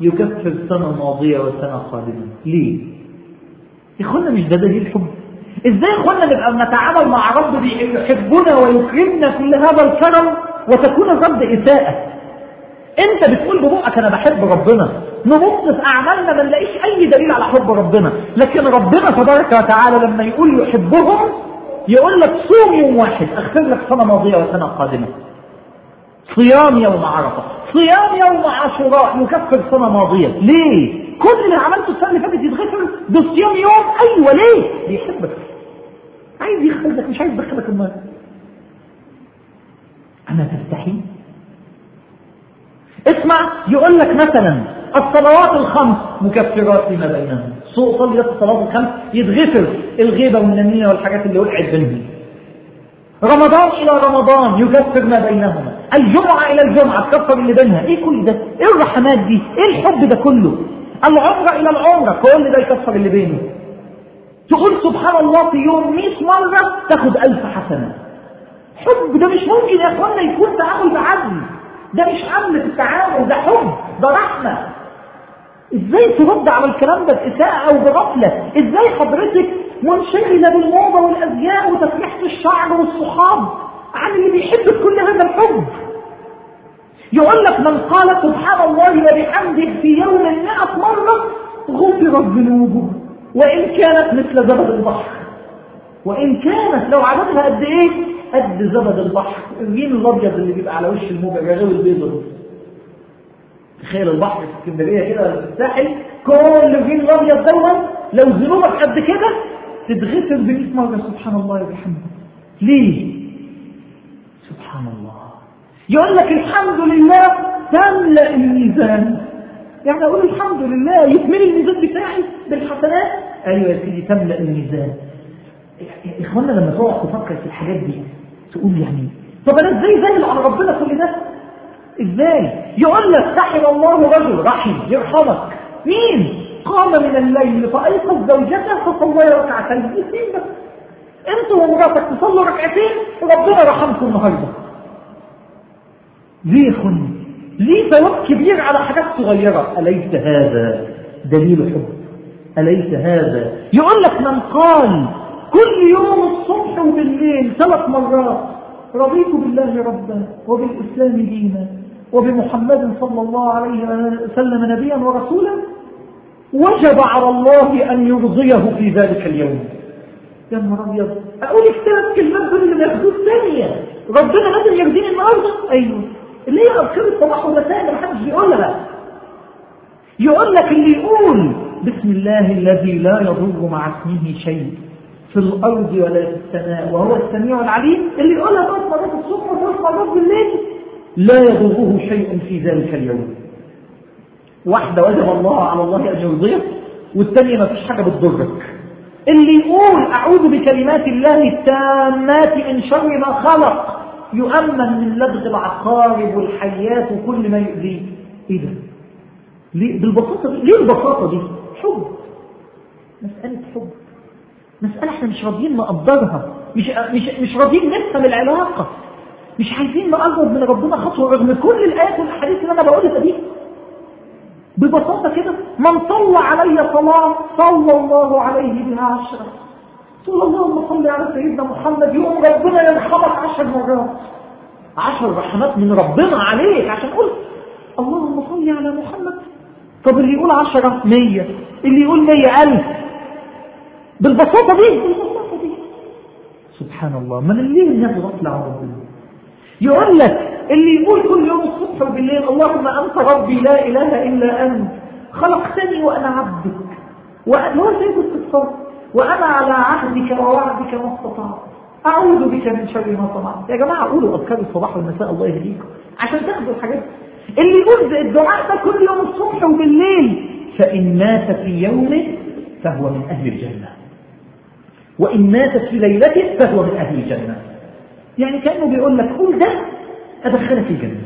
يكفر سنة ماضية وسنة قادمة. ليه؟ يا إخوانا مش ده دليل حب. إزاي اخوانا نبقى بنتعامل مع رب بيحبنا ويكرمنا كل هذا الكرم وتكون الرد إساءة؟ انت بتقول ببقك أنا بحب ربنا. نبص في أعمالنا ما نلاقيش أي دليل على حب ربنا. لكن ربنا تبارك وتعالى لما يقول يحبهم يقول لك صوم يوم واحد. اغفر لك سنه ماضية وسنة قادمة. صيام يوم عرفة. صيام يوم عاشوراء. يكفر سنه ماضية. ليه؟ كل اللي عملته السنة اللي فاتت يتغفر بصيام يوم. أيوه ليه؟ بيحبك. عايز يخرجك مش عايز يدخلك النار أنا تستحي؟ اسمع يقول لك مثلا الصلوات الخمس مكفرات لما بينهم. سوء صلي الصلوات الخمس يتغفر الغيبة والنميمه والحاجات اللي وقعت بينهم. رمضان إلى رمضان يكفر ما بينهما الجمعة إلى الجمعة تكفر اللي بينها. إيه كل ده؟ إيه الرحمات دي؟ إيه الحب ده كله؟ العمرة إلى العمرة كل ده يكفر اللي بينه. تقول سبحان الله في يوم 100 مره تاخد ألف حسنة. حب ده مش ممكن يا اخوانا يكون تعامل بعدل. ده مش عدل في التعامل ده حب ده رحمة. إزاي ترد على الكلام ده بإساءة أو بغفلة؟ إزاي حضرتك منشغلة بالموضة والأزياء وتسريحة الشعر والصحاب عن اللي بيحب كل هذا الحب؟ يقول لك من قال سبحان الله وبحمده في يوم مئة مرة غفرت ذنوبه. وإن كانت مثل زبد البحر. وإن كانت لو عددها قد إيه؟ قد زبد البحر. الجين الأبيض اللي بيبقى على وش الموجة؟ الرغاوي البيض تخيل البحر في اسكندرية كده في الساحل كل الجين الأبيض دوت لو ذنوبك قد كده تتغفر ب مرة. سبحان الله وبحمده ليه؟ سبحان الله. يقول لك الحمد لله تملأ الميزان. يعني أقول الحمد لله يكمل الميزان بتاعي بالحسنات. أيوه يا سيدي تملأ الميزان. يا اخوانا لما تقعد تفكر في الحاجات دي تقول يعني طب أنا إزاي زاهل على ربنا كل ده؟ إزاي؟ يقول لك سحر الله رجل رحم يرحمك. مين؟ قام من الليل فايقظ زوجته فصلى ركعتين الاثنين بس انت ومراتك تصلوا ركعتين ربنا رحمكم النهارده. ليه إخواني؟ ليه ثواب كبير على حاجات صغيرة؟ أليس هذا دليل حب أليس هذا؟ يقول لك من قال كل يوم الصبح وبالليل ثلاث مرات رضيت بالله ربا وبالإسلام دينا وبمحمد صلى الله عليه وسلم نبيا ورسولا وجب على الله أن يرضيه في ذلك اليوم. يا نهار أبيض. أقول الثلاث كلمات دول اللي بياخدوه ثانية. ربنا لازم يرضيني النهارده؟ أيوه. اللي هي اذكار الصباح والمساء اللي محدش بيقولها يقول لك اللي يقول بسم الله الذي لا يضر مع اسمه شيء في الأرض ولا في السماء وهو السميع العليم. اللي يقولها ثلاث مرات الصبح وثلاث مرات بالليل لا يضره شيء في ذلك اليوم. واحدة وجب الله على الله أن يرضيه والثانية ما فيش حاجة بتضرك. اللي يقول أعوذ بكلمات الله التامات من شر ما خلق. يؤمن من لدغ العقارب والحيات وكل ما يؤذيه إيه ده؟ ليه؟ بالبساطة دي. ليه البساطة دي؟ حب. مسألة حب. مسألة إحنا مش راضيين نقدرها. مش مش مش راضيين نفهم العلاقة. مش عايزين نقرب من ربنا خطوة رغم كل الآيات والأحاديث اللي أنا بقولها دي. ببساطة كده من صلى علي صلاة صلى الله عليه بها عشرة. صلى اللهم صل على سيدنا محمد يوم ربنا يرحمك عشر مرات. عشر رحمات من ربنا عليك عشان قلت. اللهم صل على محمد. طب اللي يقول عشرة مية اللي يقول مية ألف. بالبساطة دي. بالبساطة دي. سبحان الله من الليل الناس غفلة عن ربنا يقول لك اللي يقول كل يوم الصبح وبالليل اللهم أنت ربي لا إله إلا أنت خلقتني وأنا عبدك. وأنا هو سيد الاستغفار وأنا على عهدك ووعدك ما استطعت أعوذ بك من شر ما صنعت. يا جماعة قولوا أذكار الصباح والمساء الله يهديكم. عشان تاخدوا الحاجات اللي يقول الدعاء ده كل يوم الصبح وبالليل. فإن مات في يومه فهو من أهل الجنة. وإن مات في ليلته فهو من أهل الجنة. يعني كأنه بيقول لك قول ده أدخلك الجنة.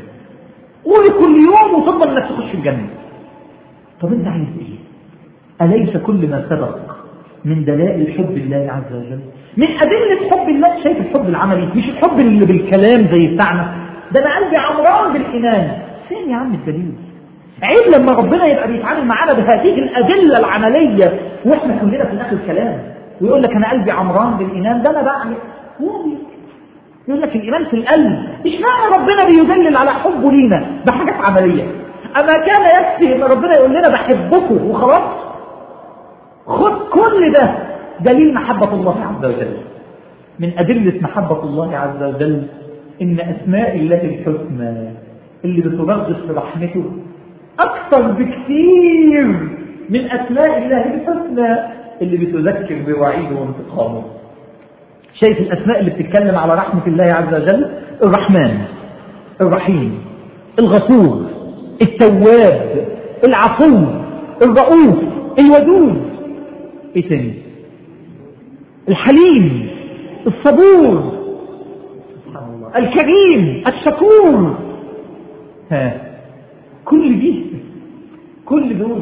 قول كل يوم وتضمن أنك تخش الجنة. طب أنت عايز إيه؟ أليس كل ما سبق من دلائل حب الله عز وجل. من أدلة حب الله شايف الحب العملي؟ مش الحب اللي بالكلام زي بتاعنا. ده أنا قلبي عمران بالإيمان. فين يا عم الدليل؟ عيب لما ربنا يبقى بيتعامل معانا بهذه الأدلة العملية وإحنا كلنا في الآخر كلام ويقول لك أنا قلبي عمران بالإيمان ده أنا بعمل. يقول لك الإيمان في القلب. اشمعنى ربنا بيدلل على حبه لينا بحاجات عملية. أما كان يكفي إن ربنا يقول لنا بحبكم وخلاص خد كل ده. دليل محبة الله عز وجل. من أدلة محبة الله عز وجل إن أسماء الله الحسنى اللي بترغب في رحمته أكثر بكثير من أسماء الله الحسنى اللي بتذكر بوعيده وانتقامه. شايف الأسماء اللي بتتكلم على رحمة الله عز وجل؟ الرحمن الرحيم الغفور التواب العفو الرؤوف الودود. إيه تاني؟ الحليم الصبور الكريم الشكور. ها كل دي كل دول.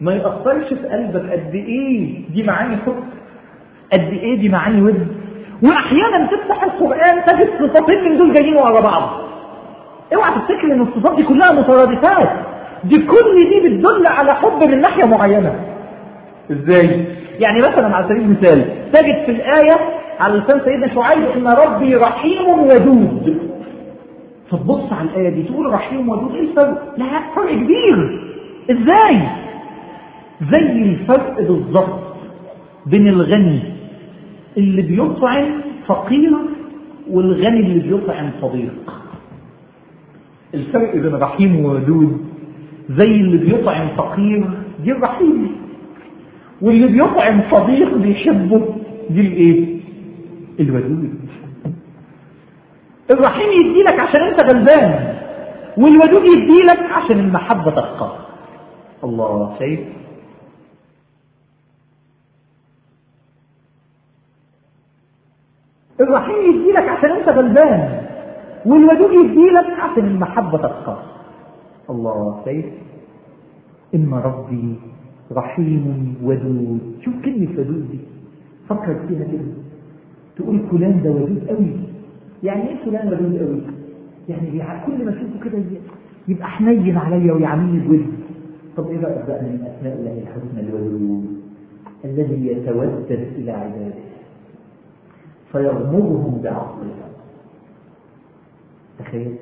ما يأثرش في قلبك قد إيه دي معاني حب قد إيه دي معاني ود. وأحيانا تفتح القرآن تجد صفتين من دول جايين ورا بعض. اوعى تفتكر إن الصفات دي كلها مترادفات. دي كل دي بتدل على حب من ناحية معينة. إزاي؟ يعني مثلا على سبيل المثال تجد في الآية على لسان سيدنا شعيب إن ربي رحيم ودود. فتبص على الآية دي تقول رحيم ودود إيه الفرق؟ لا فرق كبير. إزاي؟ زي الفرق بالظبط بين الغني اللي بيطعم فقير والغني اللي بيطعم صديق. الفرق بين رحيم وودود زي اللي بيطعم فقير دي الرحيم. واللي بيطعم صديق بيحبه دي الإيه؟ الودود الرحيم يديلك عشان أنت غلبان والودود يديلك عشان المحبة تبقى الله شايف؟ الرحيم يديلك عشان أنت غلبان والودود يديلك عشان المحبة تبقى الله شايف؟ إن ربي رحيم ودود. شوف كلمة ودود دي. فكر فيها كده. تقول فلان ده ودود قوي. يعني إيه فلان ودود قوي؟ يعني كل ما أشوفه كده يبقى حنين عليا ويعاملني بود طب إيه بقى بقى من اسماء الله الحسنى الودود؟ الذي يتودد إلى عباده. فيغمرهم بعطفه. تخيل.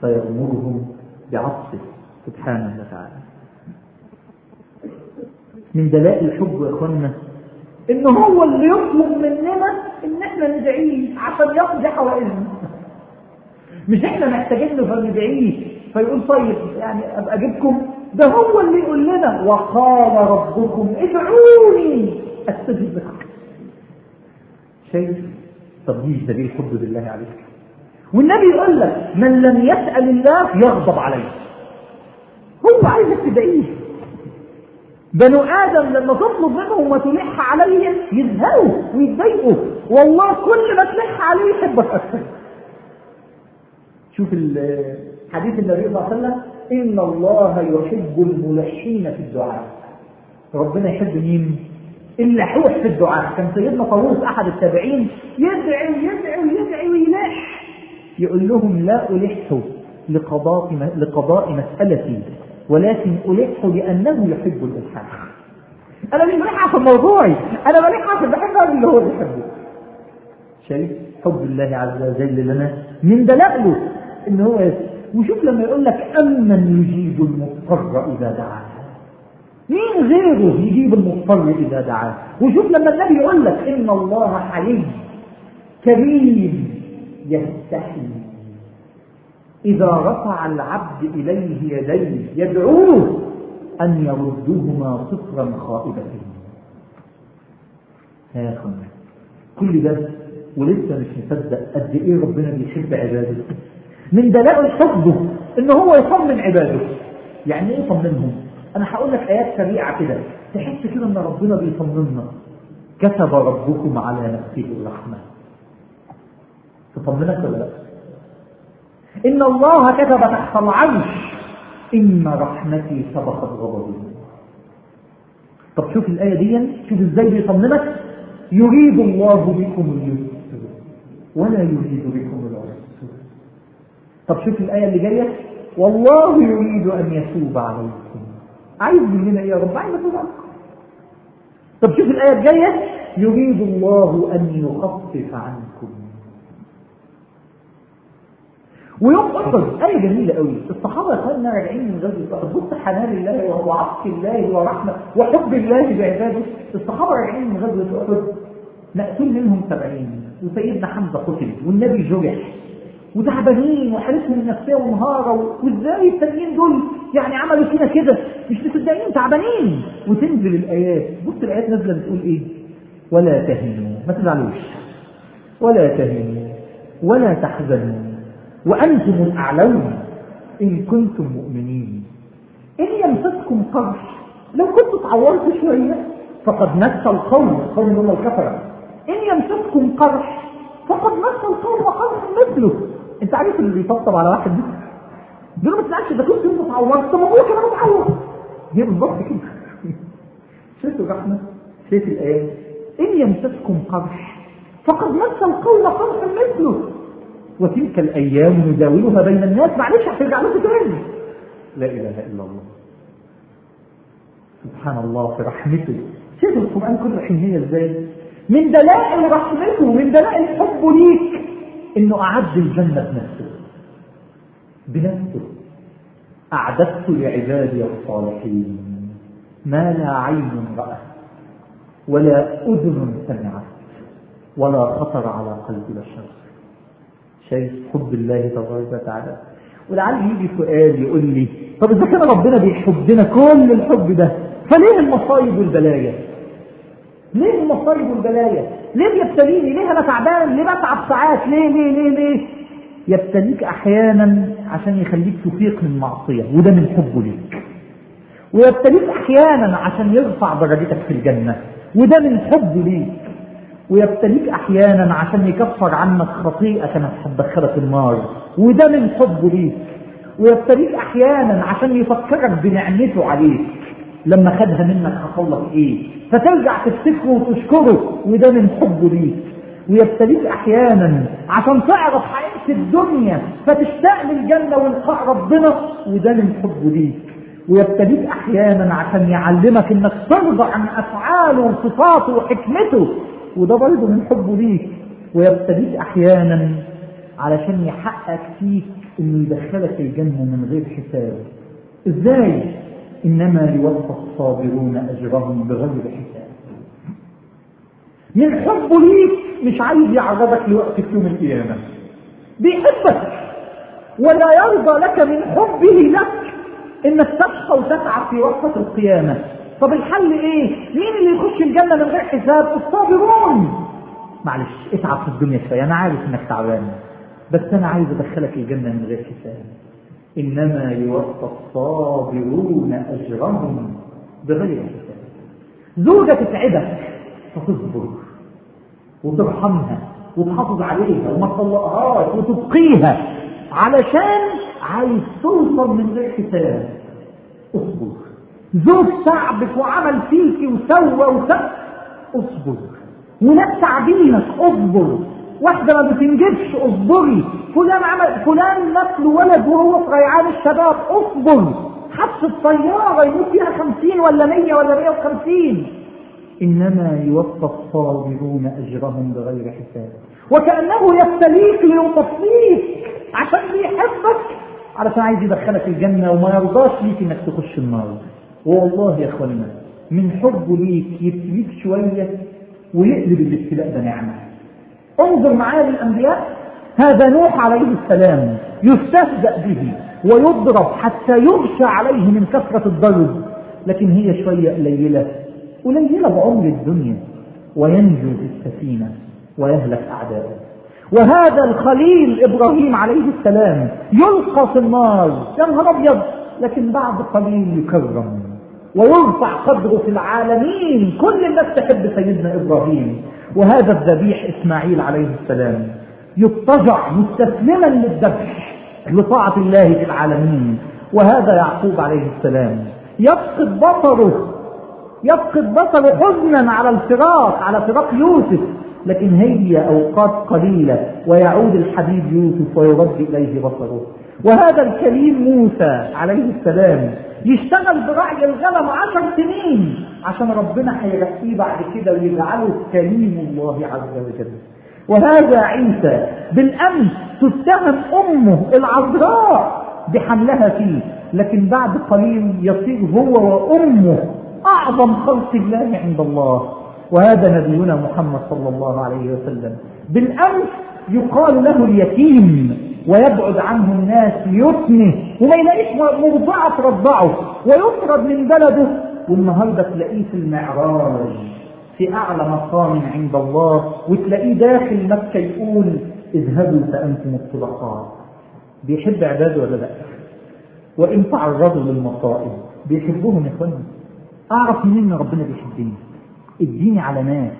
فيغمرهم بعطفه. سبحانه وتعالى. من دلائل الحب يا اخوانا ان هو اللي يطلب مننا إن إحنا ندعيه عشان يقضي حوائجنا. مش إحنا محتاجين له فندعيه فيقول طيب يعني أبقى أجيبكم؟ ده هو اللي يقول لنا وقال ربكم ادعوني أستجب لكم. شايف طب دي دليل حب بالله عليك. والنبي يقول لك من لم يسأل الله يغضب عليه. هو عايزك تدعيه. بنو آدم لما تطلب منهم وتلح عليهم يزهقوا ويتضايقوا. والله كل ما تلح عليه يحبك أكثر. شوف حديث النبي صلى الله عليه وسلم إن الله يحب الملحين في الدعاء. ربنا يحب مين؟ اللحوح في الدعاء. كان سيدنا طاووس أحد التابعين يدعي ويدعي ويدعي ويلح. يقول لهم لا ألح لقضاء لقضاء مسألتي. ولكن ألح لأنه يحب الإلحاح أنا مش بلح عشان موضوعي. أنا بلح عشان بحب اللي هو بيحبه. شايف؟ حب الله عز وجل لنا من دلائله. إن هو. وشوف لما يقول لك أمن يجيب المضطر إذا دعاه. مين غيره يجيب المضطر إذا دعاه؟ وشوف لما النبي يقول لك إن الله حليم كريم يستحي. إذا رفع العبد إليه يديه يدعوه أن يردهما صفرا خائبتين. يا أخوانا كل ده ولسه مش مصدق قد إيه ربنا بيحب عباده. من دلائل حبه إن هو يطمن عباده. يعني إيه يطمنهم؟ أنا هقول لك آيات سريعة كده. تحس كده إن ربنا بيطمنا كتب ربكم على نفسه الرحمة. تطمنك ولا لأ؟ إن الله كتب تحت العرش. إن رحمتي سبقت غضبي. طب شوف الآية دي شوف إزاي بيطمنك يريد الله بكم اليسر ولا يريد بكم العسر. طب شوف الآية اللي جاية. والله يريد أن يتوب عليكم. عايز مننا إيه يا رب؟ عايز أتوب عليكم. طب شوف الآية الجاية. يريد الله أن يخفف عنكم ويوم احد آية جميلة قوي. الصحابة كانوا راجعين من غزوة بص حنان الله وعطف الله ورحمة وحب الله بعباده. الصحابة راجعين من غزوة أحد. مقتول منهم سبعين. وسيدنا حمزة قتل والنبي جرح. وتعبانين وحالتهم النفسية ومهارة. وإزاي التانيين دول يعني عملوا فينا كده؟ مش مصدقين تعبانين. وتنزل الآيات. بص الآيات نازلة بتقول إيه؟ ولا تهنوا. ما تزعلوش. ولا تهنوا. ولا تحزنوا. وأنتم الأعلون إن كنتم مؤمنين. إن يمسسكم قرح لو كنتم تعورتوا شوية فقد مس القوم قوم من الكفرة. إن يمسسكم قرح فقد مس القوم قرح مثله. أنت عارف اللي بيطبطب على واحد دول ما تسألش ده كنت انت اتعورت طب هو كمان اتعور هي بالظبط كده. (laughs) شايف الرحمة شايف الآية. إن يمسسكم قرح فقد مس القوم قرح مثله. وتلك الأيام نداولها بين الناس. معلش هترجع لكم تاني. لا إله إلا الله. سبحان الله في رحمته. شوف القرآن كله حنية إزاي من دلائل رحمته من دلائل حبه ليك إنه أعد الجنة بنفسه. بنفسه. أعددت لعبادي الصالحين. ما لا عين رأت ولا أذن سمعت ولا خطر على قلب بشر. شايف حب الله تبارك وتعالى. ولعل يجي سؤال يقول لي طب إذا كان ربنا بيحبنا كل الحب ده فليه المصايب والبلايا؟ ليه المصايب والبلايا؟ ليه بيبتليني؟ ليه أنا تعبان؟ ليه بتعب ساعات؟ ليه ليه ليه ليه؟ يبتليك أحيانا عشان يخليك تفيق من معصية وده من حبه ليك. ويبتليك أحيانا عشان يرفع درجتك في الجنة وده من حبه ليك. ويبتليك أحيانا عشان يكفر عنك خطيئة كانت هتدخلك النار وده من حبه ليك. ويبتليك أحيانا عشان يفكرك بنعمته عليك. لما خدها منك حصل لك إيه؟ فترجع تفتكره وتشكره وده من حبه ليك. ويبتليك أحيانا عشان تعرف حقيقه الدنيا فتشتاق للجنه ولقاء ربنا وده من حبه ليك. ويبتليك أحيانا عشان يعلمك إنك ترضى عن أفعاله وصفاته وحكمته. وده برضه من حبه ليك ويبتليك أحيانا علشان يحقق فيك إنه يدخلك الجنة من غير حساب. إزاي؟ إنما يوفى الصابرون أجرهم بغير حساب. من حبه ليك مش عايز يعرضك لوقت يوم القيامة. بيحبك. ولا يرضى لك من حبه لك انك تشقى وتتعب في وقفه القيامة. طب الحل إيه؟ مين اللي يخش الجنة من غير حساب؟ الصابرون معلش اتعب في الدنيا شوية. أنا عارف إنك تعبان بس أنا عايز أدخلك الجنة من غير حساب. إنما يوفى الصابرون أجرهم بغير حساب. زوجة تتعبك فتصبر وترحمها وتحافظ عليها وما تطلقهاش وتبقيها علشان عايز توصل من غير حساب. اصبر. زوج تعبك وعمل فيك وسوى وسوى. اصبر. وناس تعبينك اصبر. واحدة ما بتنجبش اصبري. فلان عمل فلان نسل ولد وهو في ريعان الشباب اصبر. حادثة طيارة يموت فيها خمسين ولا مية ولا مية وخمسين. إنما يوفى الصابرون أجرهم بغير حساب. وكأنه يبتليك ليطفيك عشان بيحبك علشان عايز يدخلك الجنة وما يرضاش ليك إنك تخش النار. والله يا اخوانا من حبه ليك يبتليك شوية ويقلب الابتلاء ده نعمة انظر معايا للأنبياء هذا نوح عليه السلام يستهزأ به ويضرب حتى يغشى عليه من كثرة الضرب لكن هي شوية قليلة قليلة بعمر الدنيا وينجو بالسفينة ويهلك أعداؤه وهذا الخليل إبراهيم عليه السلام يلقى في النار يا نهار أبيض لكن بعد قليل يكرم. ويرفع قدره في العالمين. كل الناس تحب سيدنا إبراهيم. وهذا الذبيح إسماعيل عليه السلام يضطجع مستسلما للذبح لطاعة الله في العالمين. وهذا يعقوب عليه السلام يفقد بصره يفقد بصره حزنا على الفراق على فراق يوسف. لكن هي أوقات قليلة ويعود الحبيب يوسف ويرد إليه بصره. وهذا الكريم موسى عليه السلام يشتغل برعي الغنم عشر سنين عشان ربنا هيرقيه بعد كده ويجعله كريم الله عز وجل. وهذا عيسى بالأمس تتهم أمه العذراء بحملها فيه لكن بعد قليل يصير هو وأمه أعظم خلق الله عند الله. وهذا نبينا محمد صلى الله عليه وسلم. بالأمس يقال له اليتيم. ويبعد عنه الناس يتنه وما يلاقيش مرضعة ترضعه ويطرد من بلده. والنهاردة تلاقيه في المعراج في أعلى مقام عند الله وتلاقيه داخل مكة يقول اذهبوا فأنتم الطلقاء. بيحب عباده ولا لأ؟ وإن تعرضوا للمصائب. بيحبوهم يا اخوانا أعرف منين ربنا بيحبني؟ اديني علامات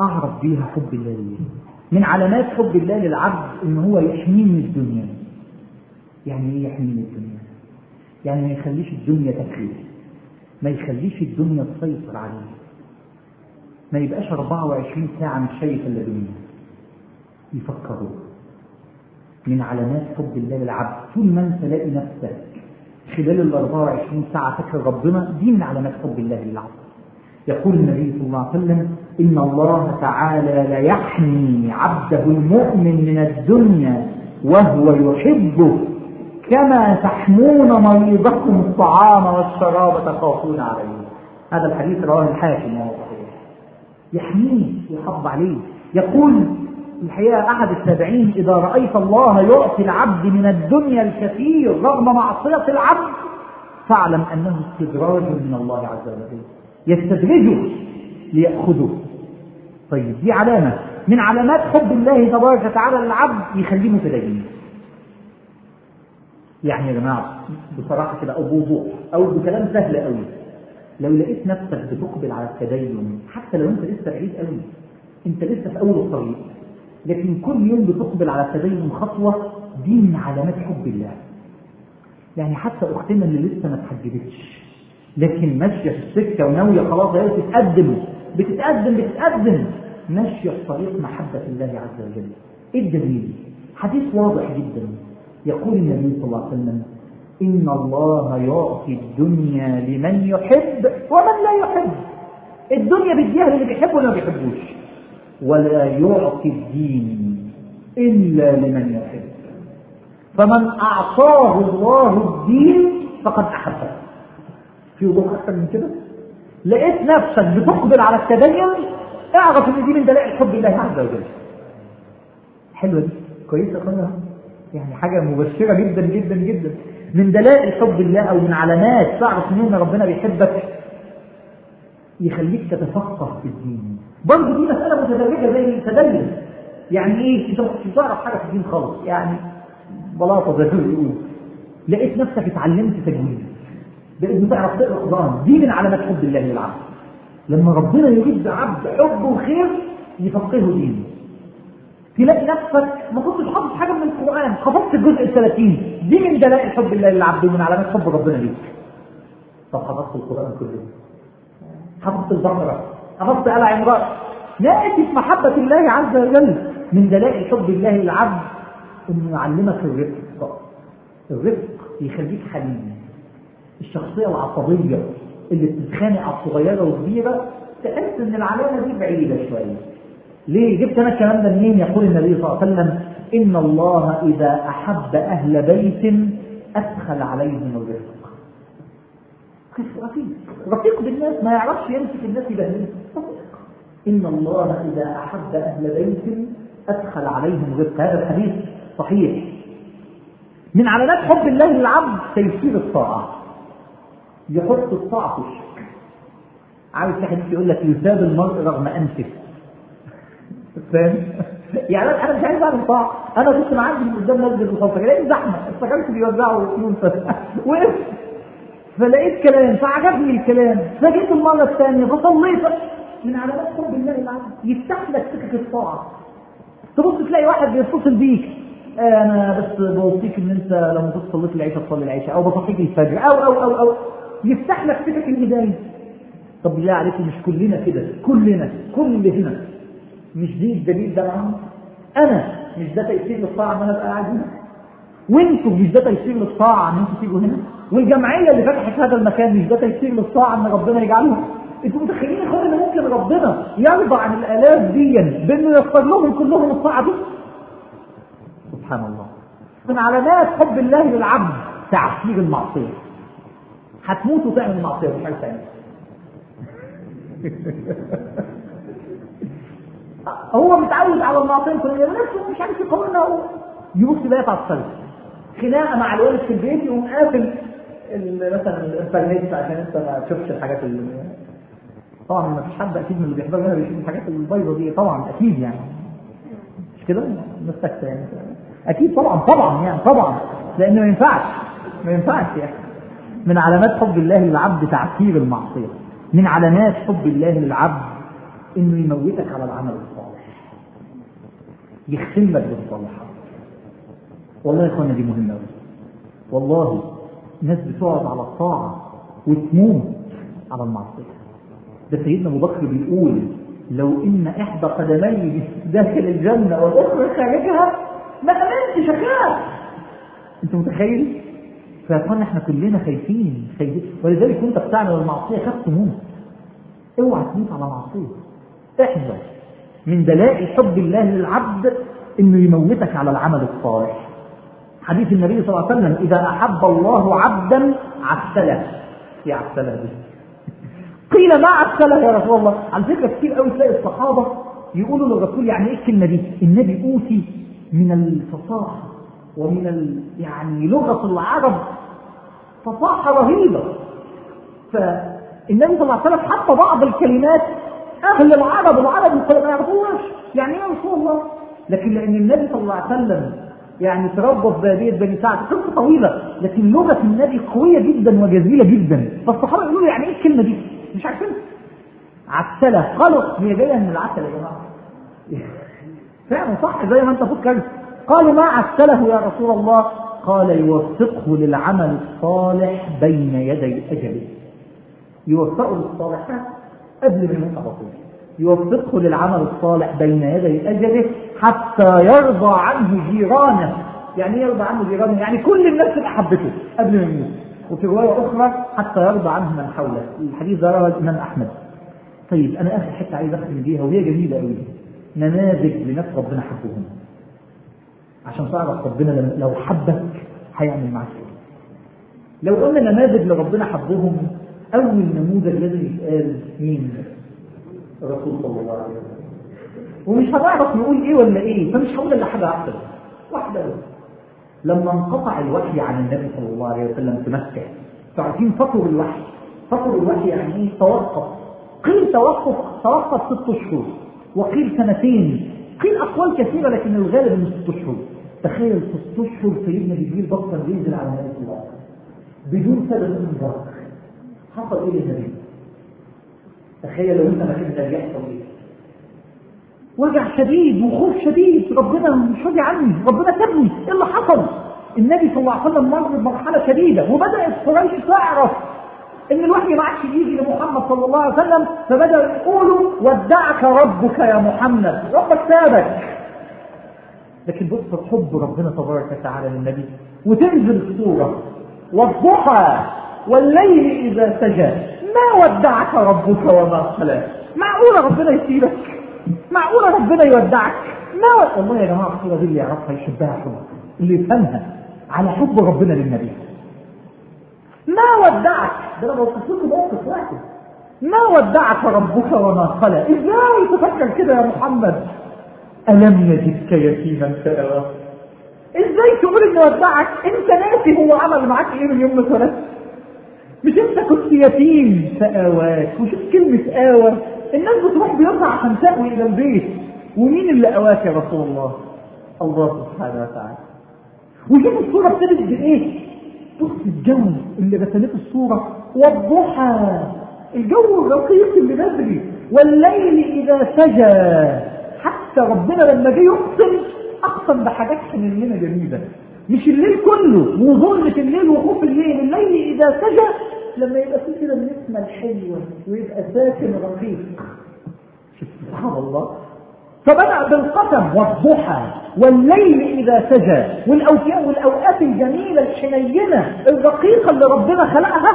أعرف بيها حب الله لي من علامات حب الله للعبد إن هو يحميه من الدنيا. يعني إيه يحميه من الدنيا؟ يعني ما يخليش الدنيا تكليف. ما يخليش الدنيا تسيطر عليه. ما يبقاش 24 ساعة مش شايف إلا دنيا. يفكروا. من علامات حب الله للعبد. طول ما أنت لاقي نفسك خلال ال 24 ساعة فاكر ربنا دي من علامات حب الله للعبد. يقول النبي صلى الله عليه وسلم إن الله تعالى ليحمي عبده المؤمن من الدنيا وهو يحبه. كما تحمون مريضكم الطعام والشراب تخافون عليه. هذا الحديث رواه الحاكم وهو يحميه ويحافظ عليه. يقول الحقيقة أحد التابعين إذا رأيت الله يعطي العبد من الدنيا الكثير رغم معصية العبد فاعلم أنه استدراج من الله عز وجل. يستدرجه. ليأخذه طيب دي علامة. من علامات حب الله تبارك وتعالى للعبد يخليه متدين. يعني يا جماعة بصراحة كده أو بوضوح أو بكلام سهل قوي. لو لقيت نفسك بتقبل على التدين حتى لو أنت لسه بعيد قوي أنت لسه في أول الطريق. لكن كل يوم بتقبل على التدين خطوة دي من علامات حب الله. يعني حتى أختنا اللي لسه ما اتحجبتش لكن ماشية في السكة وناوية خلاص هي بتتقدم. بتتقدم بتتقدم. ماشية في طريق محبة الله عز وجل. إيه الدليل؟ حديث واضح جدا. يقول النبي صلى الله عليه وسلم إن الله يعطي الدنيا لمن يحب ومن لا يحب. الدنيا بيديها للي بيحب واللي ما بيحبوش. ولا يعطي الدين إلا لمن يحب. فمن أعطاه الله الدين فقد أحبه. في وضوح أكثر من كده؟ لقيت نفسك بتقبل على التدين اعرف إن دي من دلائل حب الله عز وجل. حلوة دي كويسة خالص. يعني حاجة مبشرة جدا جدا جدا. من دلائل حب الله أو من علامات تعرف إن ربنا بيحبك يخليك تتفقه في الدين. برضه دي مسألة متدرجة زي التدين. يعني إيه؟ أنت مش تعرف حاجة في الدين خالص. يعني بلاطة زي ما لقيت نفسك اتعلمت تجويد. بقيت بتعرف تقرا القران دي من علامات حب الله للعبد لما ربنا يريد بعبد حب وخير يفقهه دينه. تلاقي نفسك ما كنتش حافظ حاجة من القرآن حفظت الجزء ال 30 دي من دلائل حب الله للعبد ومن علامات حب ربنا ليك. طب حفظت القرآن كله. حفظت البقرة. حفظت آل عمران. في محبة الله عز وجل من دلائل حب الله للعبد إنه يعلمك الرفق. الرفق يخليك حليم. الشخصية العصبية اللي بتتخانق على الصغيرة والكبيرة تحس إن العلامة دي بعيدة شوية. ليه؟ جبت أنا الكلام ده منين؟ يقول النبي صلى الله عليه وسلم إن الله إذا أحب أهل بيت أدخل عليهم الرفق. رفيق. رفيق بالناس ما يعرفش يمسك الناس يبهدلهم إن الله إذا أحب أهل بيت أدخل عليهم الرفق. هذا الحديث صحيح. من علامات حب الله للعبد تيسير الطاعة. يحط وشك عاوز في حديث يقول لك يثاب المرء رغم أنفه. فاهم؟ يعني أنا مش عايز اعمل طاعه أنا كنت معدي من قدام مسجد الخوفه لقيت زحمة. افتكرت بيوزعوا فلوس وقفت فلقيت كلام فعجبني الكلام. فجيت المرة الثانية فصليت. من علامات حب الله العظيم. يفتح لك سكه الطاعه تبص تلاقي واحد بيتصل بيك. آه أنا بس بوصيك إن أنت لما تصلي العشاء تصلي العشاء أو بصحيك الفجر أو أو أو أو. يفتح لك سكك الهداية. طب بالله عليكم مش كلنا كده كلنا كل هنا مش دي الدليل ده معاهم؟ أنا مش ده تيسير للطاعة ان أنا ابقى قاعد هنا؟ وأنتوا مش ده تيسير للطاعة إن أنتوا تيجوا هنا؟ والجمعية اللي فتحت هذا المكان مش ده تيسير للطاعة إن ربنا يجعلهم أنتوا متخيلين يا إن ممكن ربنا يرضى عن الالاف دي بإنه يختار لهم كلهم الطاعة دي؟ سبحان الله. من علامات حب الله للعبد تعسير المعصية. هتموت وتعمل المعصية مش حاجة ثانية (laughs) هو متعود على المعصية يوم نفسه مش عارف يقولنا يبص بقى على الصلاه خناقة مع الوالد في البيت يقوم قافل مثلا الانترنت عشان انت ما تشوفش الحاجات اللي طبعا ما فيش حد أكيد من اللي بيحضر هنا بيشوف الحاجات البيضاء دي. طبعا أكيد يعني. مش كده؟ مستكتة يعني. أكيد طبعا طبعا يعني طبعا. لأنه ما ينفعش. ما ينفعش يعني. من علامات حب الله للعبد تعسير المعصية. من علامات حب الله للعبد إنه يموتك على العمل الصالح. يختم لك بالصالحات والله يا اخوانا دي قوي والله ناس بتقعد على الطاعة وتموت على المعصية. ده سيدنا أبو بكر بيقول لو إن إحدى قدمي داخل الجنة والاخرى خارجها ما امنتش اخاف أنت متخيل؟ فيا إحنا كلنا خايفين خايفين ولذلك وانت بتعمل المعصية خاف تموت. اوعى تموت على معصية. احذر من دلائل حب الله للعبد إنه يموتك على العمل الصالح. حديث النبي صلى الله عليه وسلم إذا أحب الله عبدا عسله. يا عسله دي؟ (laughs) قيل ما عسله يا رسول الله؟ على فكرة كتير قوي تلاقي الصحابة يقولوا للرسول يعني إيه الكلمة دي؟ النبي أوتي من الفصاحة ومن. يعني لغة العرب فصاحه رهيبة. فالنبي صلى الله عليه وسلم حتى بعض الكلمات أهل العرب العرب ما يعرفوهاش. يعني يا رسول الله؟ لكن لأن النبي صلى الله عليه وسلم يعني تربى في باديه بني سعد قصة طويلة لكن لغة النبي قوية جدا وجزيلة جدا. فالصحابة يقولوا يعني إيه الكلمة دي؟ مش عارفين. عسله قالوا هي جاية من العسل يا جماعة. (laughs) فعلا صح زي ما أنت فكرت. قالوا ما عسله يا رسول الله. قال يوفقه للعمل الصالح بين يدي أجله. يوفقه للصالحات قبل ما يموت على طول. يوفقه للعمل الصالح بين يدي أجله حتى يرضى عنه جيرانه. يعني إيه يرضى عنه جيرانه؟ يعني كل الناس تبقى حبته قبل ما يموت. وفي رواية أخرى حتى يرضى عنه من حوله. الحديث ده رواه الإمام أحمد. طيب أنا آخر حتة عايز اختم بيها وهي جميلة قوي نماذج لناس ربنا حبهم عشان تعرف ربنا لو حبك هيعمل معاك إيه. لو قلنا نماذج لربنا حبهم أول نموذج لازم يتقال مين؟ الرسول صلى الله عليه وسلم. ومش هنعرف نقول إيه ولا إيه فمش هقول إلا حاجة واحدة واحدة لما انقطع الوحي عن النبي صلى الله عليه وسلم في مكة تعرفين فطر الوحي. فطر الوحي يعني إيه؟ توقف. قيل توقف توقف ست أشهر. وقيل سنتين. قيل أقوال كثيرة لكن الغالب إنه ست أشهر. تخيل ست اشهر سيدنا جبريل بطل ينزل على النبي صلى بدون سبب انذار حصل إيه للنبي تخيل لو أنت مكان ده يحصل إيه؟ وجع شديد وخوف شديد. ربنا مش راضي عني. ربنا سابني. إيه اللي حصل؟ النبي صلى الله عليه وسلم مر بمرحلة شديدة وبدأت قريش تعرف إن الوحي ما عادش يجي لمحمد صلى الله عليه وسلم فبدأوا يقولوا ودعك ربك يا محمد. ربك سابك. لكن بص حب ربنا تبارك وتعالى للنبي وتنزل الصورة والضحى والليل إذا سجى. ما ودعك ربك وما قلى معقولة ربنا يسيبك؟ معقولة ربنا يودعك؟ ما. والله يا جماعة الصورة دي اللي يعرفها يشبهها حب اللي يفهمها على حب ربنا للنبي. ما ودعك ده أنا بوصف لكم موقف واحد. ما ودعك ربك وما قلى إزاي تفكر كده يا محمد؟ ألم يجدك يتيما فاوى إزاي تقول إنه ودعك أنت ناسي هو عمل معاك إيه من يوم ما مش أنت كنت يتيم فاواك وشوف كلمة آوى. الناس بتروح بيطلع عشان تأوي إلى البيت. ومين اللي آواك يا رسول الله؟ الله سبحانه وتعالى. وشوف الصورة ابتدت بإيه؟ بص الجو اللي رسمته الصورة والضحى. الجو الرقيق اللي بدري. والليل إذا سجى. حتى ربنا لما جه يقسم أقسم بحاجات حنينة جميلة. مش الليل كله وظلمة الليل وخوف الليل. الليل إذا سجى لما يبقى فيه كده النسمة الحلوة ويبقى ساكن رقيق. سبحان الله. فبدأ بالقسم والضحى. والليل إذا سجى. والأوقات والأوقات الجميلة الحنينة الرقيقة اللي ربنا خلقها.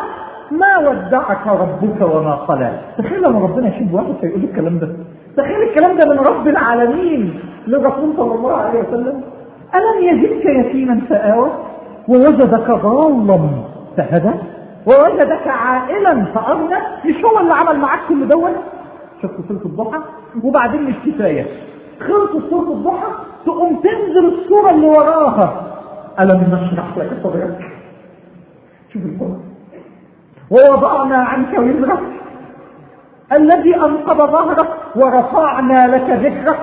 ما ودعك ربك وما قلى. تخيل لما ربنا يحب واحد فيقول الكلام ده. تخيل الكلام ده من رب العالمين للرسول صلى الله عليه وسلم. ألم يجدك يتيما فآوى؟ ووجدك ضالا فهدى. ووجدك عائلا فأغنى. مش هو اللي عمل معاك كل دوت شفت سورة الضحى؟ وبعدين مش كفاية خلص سورة الضحى تقوم تنزل الصورة اللي وراها. ألم نشرح لك صدرك شوف الصورة ووضعنا عنك وزرك. الذي أنقض ظهرك. ورفعنا لك ذكرك.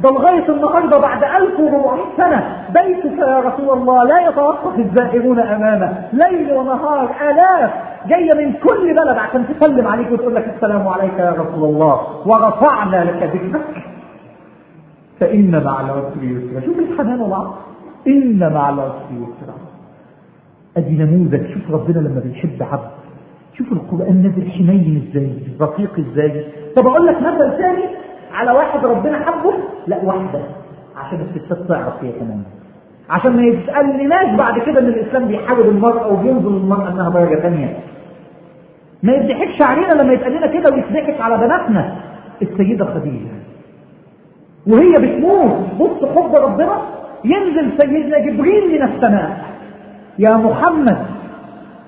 ده لغاية النهاردة بعد 1400 سنة بيتك يا رسول الله لا يتوقف الزائرون أمامه. ليل ونهار آلاف. جاية من كل بلد عشان تسلم عليك وتقول لك السلام عليك يا رسول الله. ورفعنا لك ذكرك. فإن مع العسر يسرا. شوف الحنان والعطف إن مع العسر يسرا. أدي نموذج شوف ربنا لما بيحب عبد. شوف القرآن نازل حنين إزاي رقيق إزاي طب أقول لك مثل ثاني على واحد ربنا حبه؟ لا واحدة. عشان الستات تعرف هي كمان. عشان ما يتسألناش بعد كده إن الإسلام بيحارب المرأة وبينظر المرأة إنها درجة ثانية ما يضحكش علينا لما يتقال لنا كده ويضحك على بناتنا. السيدة خديجة. وهي بتموت. بص حب ربنا. ينزل سيدنا جبريل من السماء. يا محمد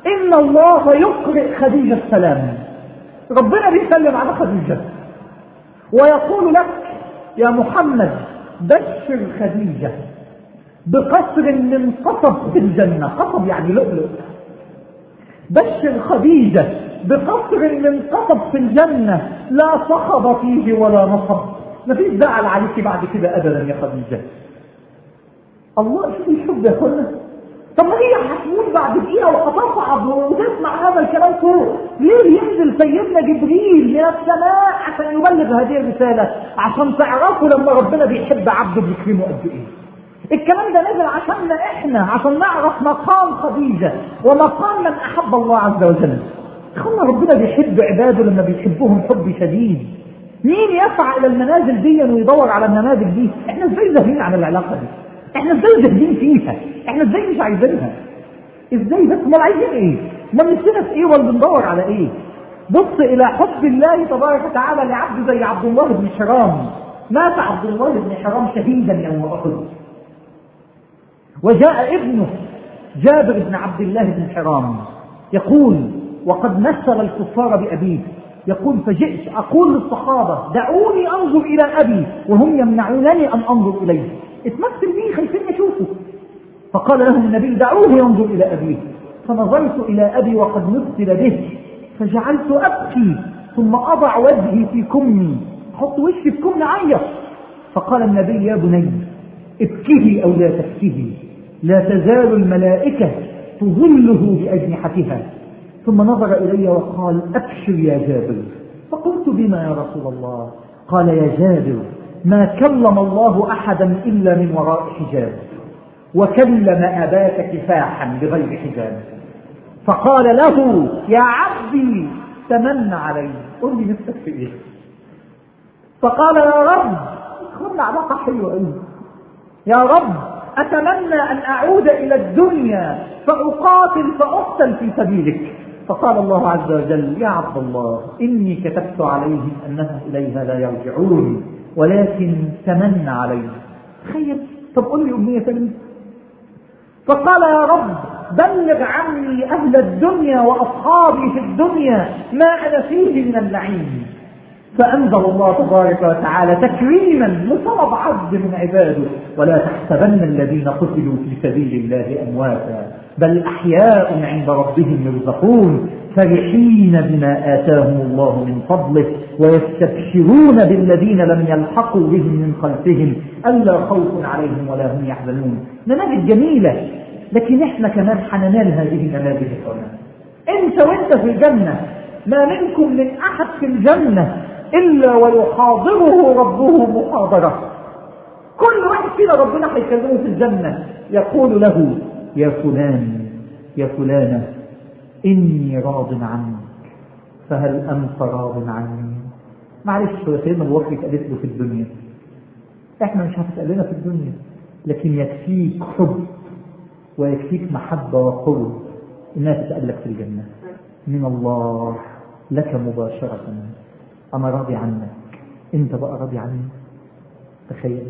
إن الله يقرئ خديجة السلام. ربنا بيسلم على خديجة ويقول لك يا محمد بشر خديجة بقصر من قصب في الجنة. قصب يعني لؤلؤ. بشر خديجة بقصر من قصب في الجنة. لا صخب فيه ولا نصب. مفيش زعل عليك بعد كده أبدا يا خديجة. الله شوف الحب يا طب ما هي هتموت بعد دقيقة وهتصعد وتسمع هذا الكلام فوق ليه ينزل سيدنا جبريل من السماء عشان يبلغ هذه الرسالة؟ عشان تعرفوا لما ربنا بيحب عبده بيكرمه قد إيه. الكلام ده نزل عشاننا إحنا عشان نعرف مقام خديجة ومقام من أحب الله عز وجل. إخوانا ربنا بيحب عباده لما بيحبهم حب شديد. مين يسعى إلى المنازل دي ويدور على النماذج دي؟ إحنا إزاي زاهدين عن العلاقة دي؟ إحنا إزاي زاهدين فيها؟ إحنا إزاي مش عايزينها؟ إزاي بس؟ امال عايزين إيه؟ ما نفسنا في إيه؟ ولا بندور على إيه؟ بص إلى حب الله تبارك وتعالى لعبد زي عبد الله بن حرام. مات عبد الله بن حرام شهيدا يوم احد وجاء ابنه جابر بن عبد الله بن حرام. يقول وقد مثل الكفار بأبيه. يقول فجئت أقول للصحابة دعوني أنظر إلى أبي وهم يمنعونني أن أنظر إليه. اتمثل بيه خايفين يشوفه فقال لهم النبي دعوه ينظر إلى أبيه. فنظرت إلى أبي وقد مثل به. فجعلت أبكي. ثم أضع وجهي في كمي. أحط وشي في كمي عيط. فقال النبي يا بني ابكه أو لا تبكه لا تزال الملائكة تظله بأجنحتها. ثم نظر إلي وقال أبشر يا جابر. فقلت بما يا رسول الله؟ قال يا جابر ما كلم الله أحدا إلا من وراء حجاب وكلم أباك كفاحا بغير حجاب. فقال له يا عبدي تمن علي قل لي نفسك في إيه؟ فقال يا رب خلنا علاقة حلوة قوي يا رب أتمنى أن أعود إلى الدنيا فأقاتل فأقتل في سبيلك. فقال الله عز وجل يا عبد الله إني كتبت عليهم أنهم إليها لا يرجعون. ولكن تمن علي تخيل. طب قل لي أمنية ثانية فقال يا رب بلغ عني أهل الدنيا وأصحابي في الدنيا ما أنا فيه من النعيم فأنزل الله تبارك وتعالى تكريما لطلب عبد من عباده ولا تحسبن الذين قتلوا في سبيل الله أمواتا بل أحياء عند ربهم يرزقون. فرحين بما آتاهم الله من فضله ويستبشرون بالذين لم يلحقوا بهم من خلفهم ألا خوف عليهم ولا هم يحزنون. نماذج جميلة لكن إحنا كمان حننال هذه النماذج الحرمة. أنت وأنت في الجنة ما منكم من أحد في الجنة إلا ويحاضره ربه محاضرة. كل واحد فينا ربنا هيكلمه في الجنة. يقول له يا فلان يا فلانة إني راض عنك فهل أنت راض عني؟ معلش هو سيدنا أبو بكر اتقالت له في الدنيا. إحنا مش لنا في الدنيا لكن يكفيك حب ويكفيك محبة وقرب إنها تتقال لك في الجنة. من الله لك مباشرة. أنا راضي عنك؟ أنت بقى راضي عني؟ تخيل.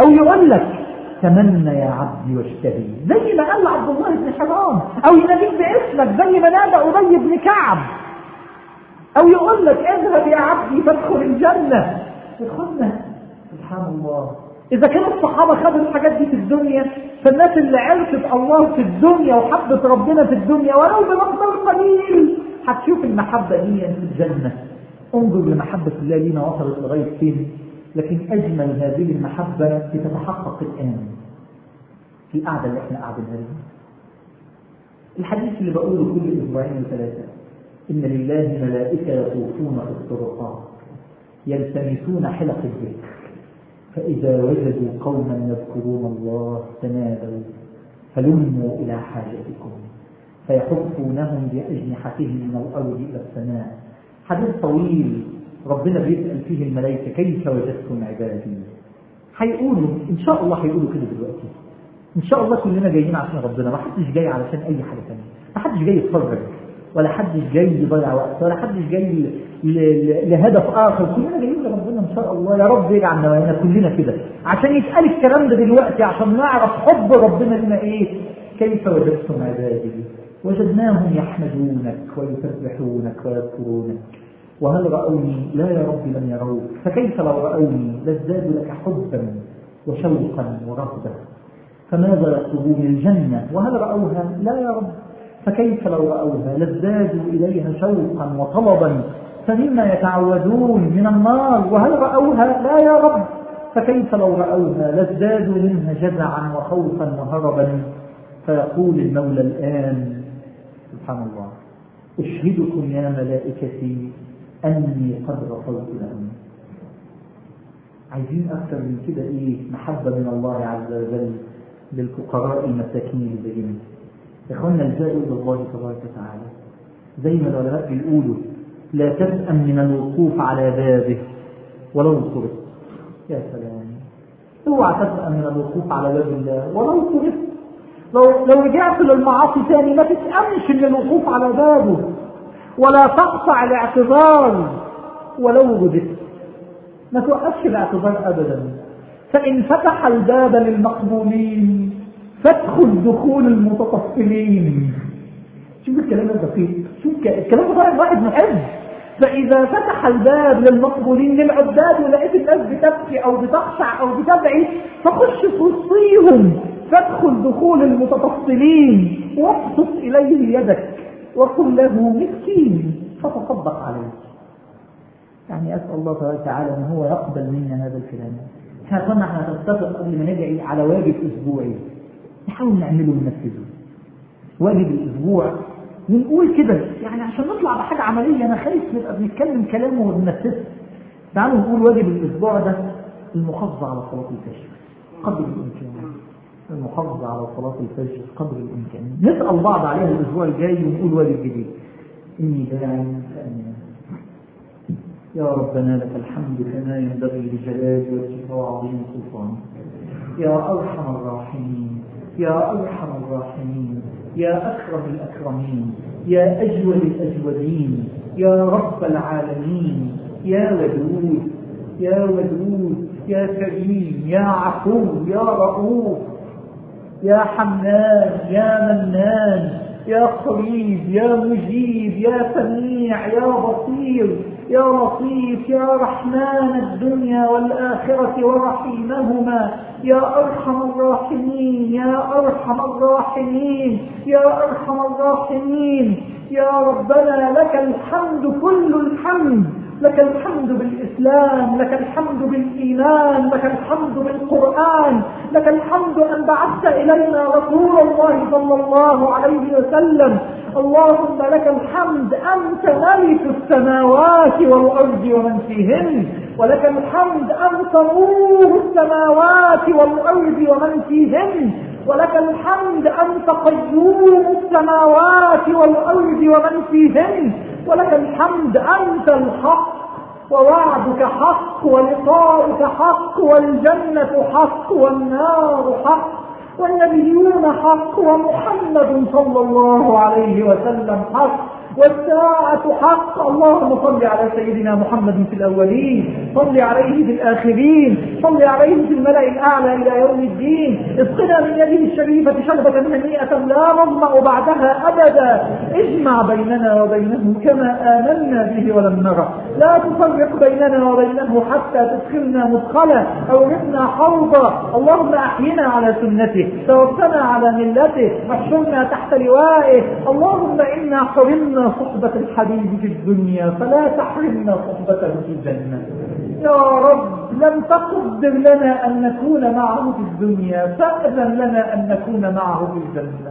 أو يقول لك تمنى يا عبدي واشتهي زي ما قال عبد الله بن حرام أو يناديك باسمك زي ما نادى أبي بن كعب. أو يقول لك اذهب يا عبدي فادخل الجنة. ادخلنا سبحان الله. إذا كان الصحابة خدوا الحاجات دي في الدنيا فالناس اللي عرفت الله في الدنيا وحبت ربنا في الدنيا ولو بمقدار قليل. هتشوف المحبة دي في الجنة. انظر لمحبة الله لينا وصلت لغاية فين؟ لكن أجمل هذه المحبة بتتحقق الآن في القعدة اللي إحنا قاعدينها دي. الحديث اللي بقوله كل أسبوعين وثلاثة إن لله ملائكة يطوفون في الطرقات يلتمسون حلق الذكر فإذا وجدوا قوما يذكرون الله تنادوا هلموا إلى حاجتكم فيحفونهم بأجنحتهم من الأرض إلى السماء. حديث طويل ربنا بيسأل فيه الملائكة كيف وجدتم عبادي هيقولوا إن شاء الله هيقولوا كده دلوقتي. إن شاء الله كلنا جايين عشان ربنا ما حدش جاي علشان أي حاجة ثانية ما حدش جاي يتفرج ولا حدش جاي يضيع وقت ولا حدش جاي لهدف آخر. كلنا جايين لربنا إن شاء الله. يا رب يجعل نوايانا كلنا كده. عشان يتقال الكلام ده دلوقتي عشان نعرف حب ربنا لنا إيه؟ كيف وجدتم عبادي وجدناهم يحمدونك ويسبحونك ويذكرونك. وهل رأوني؟ لا يا رب لم يروك فكيف لو رأوني لازدادوا لك حبا وشوقا ورغبة فماذا يطلبون الجنة؟ وهل رأوها؟ لا يا رب. فكيف لو رأوها؟ لازدادوا إليها شوقا وطلبا. فمما يتعودون من النار. وهل رأوها؟ لا يا رب. فكيف لو رأوها؟ لازدادوا منها جزعا وخوفا وهربا. فيقول المولى الآن سبحان الله أشهدكم يا ملائكتي أني قد غفرت لهم. عايزين أكثر من كده إيه؟ محبة من الله عز وجل للفقراء المساكين البرين إخواننا إلى الله تبارك وتعالى. زي ما العلماء بيقولوا لا تسأم من الوقوف على بابه ولو طرق يا سلام. اوعى تسأم من الوقوف على باب الله ولو طرق لو لو رجعت للمعاصي تاني ما تتأمش من الوقوف على بابه. ولا تقطع الاعتذار ولو وجدت ما توقفش الاعتذار ابدا. فإن فتح الباب للمقبولين فادخل دخول المتطفلين شوف الكلام الدقيق شوف الكلام واحد محب. فإذا فتح الباب للمقبولين للعباد ولقيت الناس بتبكي أو بتخشع أو بتدعي فخش في فادخل دخول المتطفلين وابسط إليه يدك. وقل له مسكين فتصدق عليه. يعني أسأل الله تبارك وتعالى أن هو يقبل منا هذا الكلام. إحنا كنا إحنا نتفق قبل ما ندعي على واجب أسبوعي نحاول نعمله وننفذه واجب الأسبوع. ونقول كده يعني عشان نطلع بحاجة عملية أنا خايف نبقى بنتكلم كلام وبننفذه تعالوا نقول واجب الأسبوع ده المحافظة على صلاة الفجر. قدر الإمكان المحافظة على صلاة الفجر قدر الإمكان. نسأل بعض عليها الأسبوع الجاي ونقول واجب جديد. إني داع فأمنا يا ربنا لك الحمد كما ينبغي لجلال وجهك وعظيم سلطانك. يا أرحم الراحمين يا أرحم الراحمين يا أكرم الأكرمين يا أجود الأجودين يا رب العالمين يا ودود يا ودود يا كريم يا عفو يا رؤوف يا حنان يا منان يا قريب يا مجيب يا سميع يا بصير يا لطيف يا رحمن الدنيا والآخرة ورحيمهما يا أرحم الراحمين يا أرحم الراحمين يا أرحم الراحمين يا ربنا لك الحمد كل الحمد. لك الحمد بالإسلام لك الحمد بالإيمان لك الحمد بالقرآن لك الحمد أن بعثت إلينا رسول الله صلى الله عليه وسلم. اللهم لك الحمد أنت ملك السماوات والأرض ومن فيهن. ولك الحمد أنت نور السماوات والأرض ومن فيهن. ولك الحمد أنت قيوم السماوات والأرض ومن فيهن. ولك الحمد أنت الحق ووعدك حق ولقاؤك حق والجنة حق والنار حق والنبيون حق ومحمد صلى الله عليه وسلم حق. والساعة حق. اللهم صل على سيدنا محمد في الأولين صل عليه في الآخرين صل عليه في الملأ الأعلى إلى يوم الدين. اسقنا من يده الشريفة شربة هنيئة لا نظمأ بعدها أبدا. اجمع بيننا وبينه كما آمنا به ولم نرى. لا تفرق بيننا وبينه حتى تدخلنا مدخلا أو ربنا حوضا. اللهم أحينا على سنته توفنا على ملته واحشرنا تحت لوائه. اللهم إنا حرمنا صحبة الحبيب في الدنيا فلا تحرمنا صحبته في الجنة. يا رب لم تقدر لنا أن نكون معه في الدنيا فأذن لنا أن نكون معه في الجنة.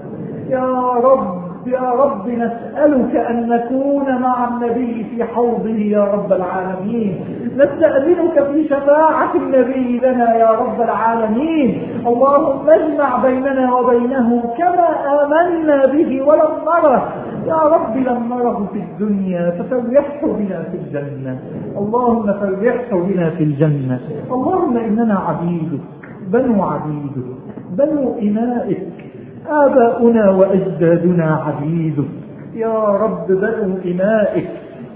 يا رب يا رب نسألك أن نكون مع النبي في حوضه يا رب العالمين. نستأذنك في شفاعة النبي لنا يا رب العالمين. اللهم اجمع بيننا وبينه كما آمنا به ولم نره يا رب لم نره في الدنيا ففرحه بنا في الجنة. اللهم فرحه بنا في الجنة. اللهم إننا عبيدك بنو عبيدك بنو إمائك آباؤنا وأجدادنا عبيدك. يا رب بنو إمائك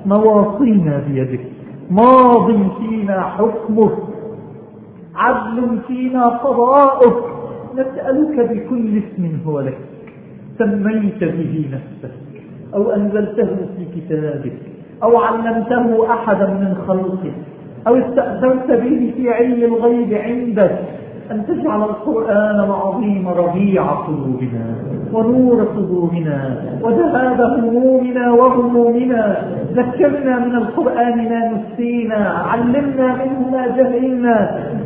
نواصينا بيدك. ماض فينا حكمك عدل فينا قضاؤك. نسألك بكل اسم هو لك. سميت به نفسك. أو أنزلته في كتابك أو علمته أحدا من خلقك أو استأثرت به في علم الغيب عندك. أن تجعل القرآن العظيم ربيع قلوبنا ونور صدورنا وذهاب همومنا وغمومنا. ذكرنا من القرآن ما نسينا علمنا منه ما جهلنا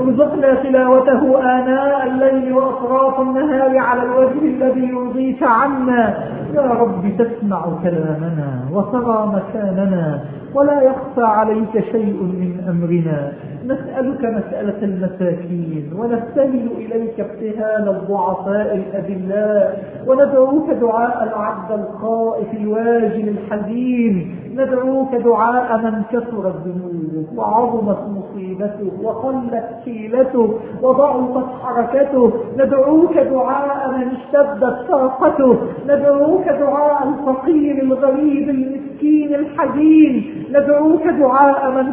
ارزقنا تلاوته آناء الليل وأطراف النهار على الوجه الذي يرضيك عنا. يا رب تسمع كلامنا وترى مكاننا ولا يخفى عليك شيء من أمرنا. نسألك مسألة المساكين ونستهل إليك ابتهال الضعفاء الأذلاء وندعوك دعاء العبد الخائف الواجل الحزين. ندعوك دعاء من كثرت ذنوبه وعظمت مصيبته وقلت حيلته وضعفت حركته. ندعوك دعاء من اشتدت طاقته. ندعوك دعاء الفقير الغريب المسكين الحزين. ندعوك دعاء من,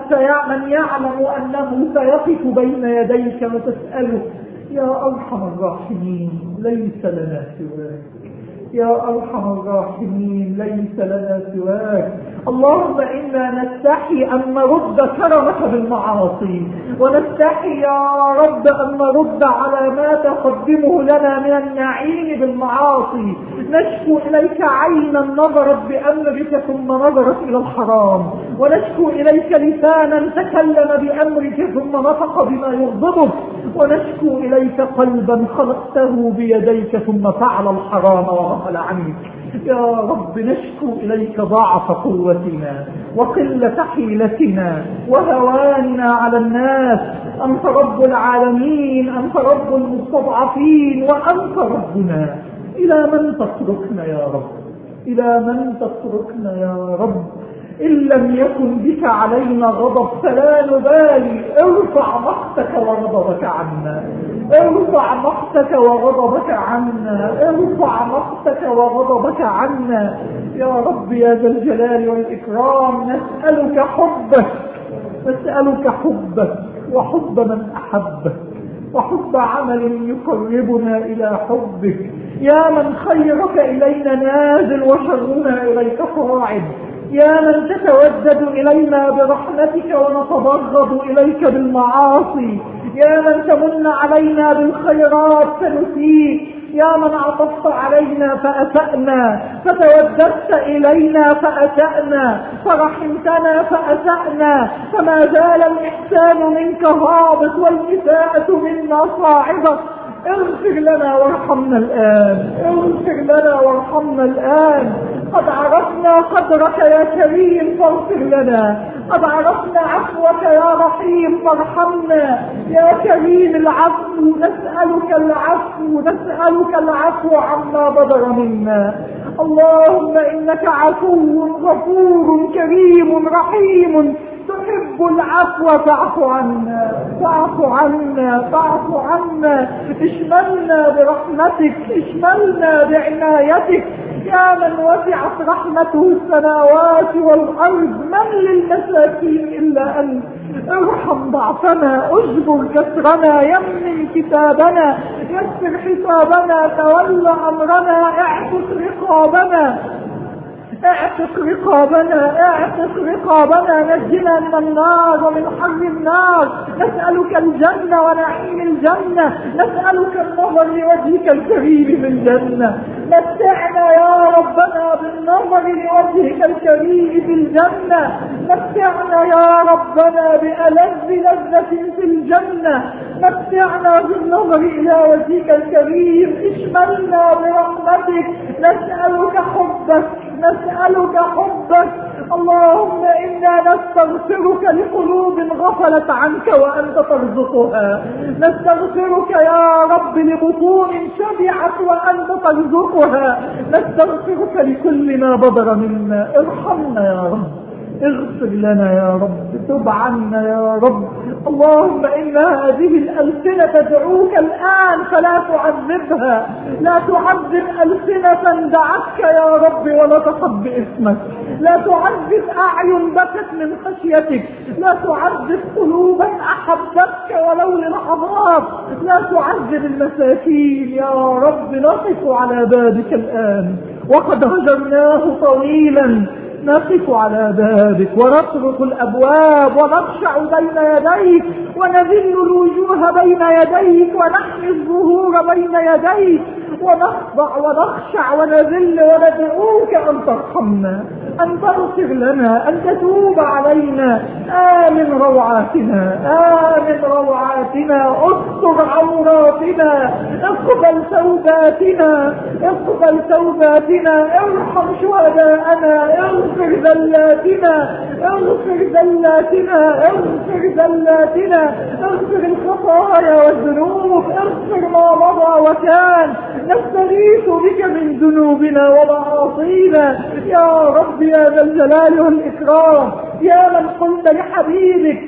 من يعلم أنه سيقف بين يديك وتسأله يا أرحم الراحمين ليس لنا سواك. يا أرحم الراحمين ليس لنا سواك. اللهم إنا نستحي أن نرد كرمك بالمعاصي ونستحي يا رب أن نرد على ما تقدمه لنا من النعيم بالمعاصي. نشكو إليك عينا نظرت بأمرك ثم نظرت إلى الحرام. ونشكو إليك لسانا تكلم بأمرك ثم نطق بما يغضبك. ونشكو إليك قلبا خلقته بيديك ثم فعل الحرام وغفل عنك. يا رب نشكو إليك ضعف قوتنا وقلة حيلتنا وهواننا على الناس. أنت رب العالمين أنت رب المستضعفين وأنت ربنا. إلى من تتركنا يا رب؟ إلى من تتركنا يا رب؟ إن لم يكن بك علينا غضب فلا نبالي. ارفع مقتك وغضبك عنا. ارفع مقتك وغضبك عنا. ارفع مقتك وغضبك عنا. يا رب يا ذا الجلال والإكرام نسألك حبك. نسألك حبك وحب من أحبك. وحب عمل يقربنا إلى حبك. يا من خيرك إلينا نازل وشرنا إليك صاعد. يا من تتودد إلينا برحمتك ونتبغض إليك بالمعاصي. يا من تمن علينا بالخيرات فنسيك. يا من عطفت علينا فأسأنا. فتوددت إلينا فأسأنا. فرحمتنا فأسأنا. فما زال الإحسان منك هابط والإساءة منا صاعدة. اغفر لنا وارحمنا الآن اغفر لنا وارحمنا الآن. قد عرفنا قدرك يا كريم فاغفر لنا. قد عرفنا عفوك يا رحيم فارحمنا. يا كريم العفو نسألك العفو نسألك العفو عما بدر منا. اللهم إنك عفو غفور كريم رحيم. تحب العفو فاعف عنا فاعف عنا فاعف عنا. اشملنا برحمتك اشملنا بعنايتك. يا من وسعت رحمته السماوات والأرض من للمساكين إلا أنت. ارحم ضعفنا اجبر كسرنا يمن كتابنا يسر حسابنا تول أمرنا اعكس رقابنا. اعتق رقابنا اعتق رقابنا نجنا من النار ومن حر النار. نسألك الجنة ونعيم الجنة. نسألك النظر لوجهك الكريم في الجنة متعنا يا ربنا بالنظر لوجهك الكريم في الجنة. متعنا يا ربنا بألذ لذة في الجنة. متعنا بالنظر إلى وجهك الكريم. اشملنا برحمتك. نسألك حبك. نسألك حبك. اللهم إنا نستغفرك لقلوب غفلت عنك وأنت ترزقها. نستغفرك يا رب لبطون شبعت وأنت ترزقها. نستغفرك لكل ما بدر منا. ارحمنا يا رب. اغفر لنا يا رب تب عنا يا رب. اللهم إن هذه الألسنة تدعوك الآن فلا تعذبها لا تعذب ألسنة دعتك يا رب ونطقت باسمك لا تعذب أعين بكت من خشيتك لا تعذب قلوبا أحبتك ولو للحظات لا تعذب المساكين يا رب نقف على بابك الآن. وقد هجرناه طويلا. نقف على بابك ونطرق الأبواب ونخشع بين يديك ونذل الوجوه بين يديك ونحمي الظهور بين يديك ونخضع ونخشع ونذل وندعوك أن ترحمنا أن تغفر لنا أن تتوب علينا. آمن روعاتنا آمن روعاتنا. استر عوراتنا اقبل توباتنا اقبل توباتنا. ارحم شهداءنا اغفر ذلاتنا اغفر ذلاتنا اغفر ذلاتنا اغفر الخطايا والذنوب اغفر ما مضى وكان. نستغيث بك من ذنوبنا ومعاصينا. يا رب يا ذا الجلال والإكرام يا من قلت لحبيبك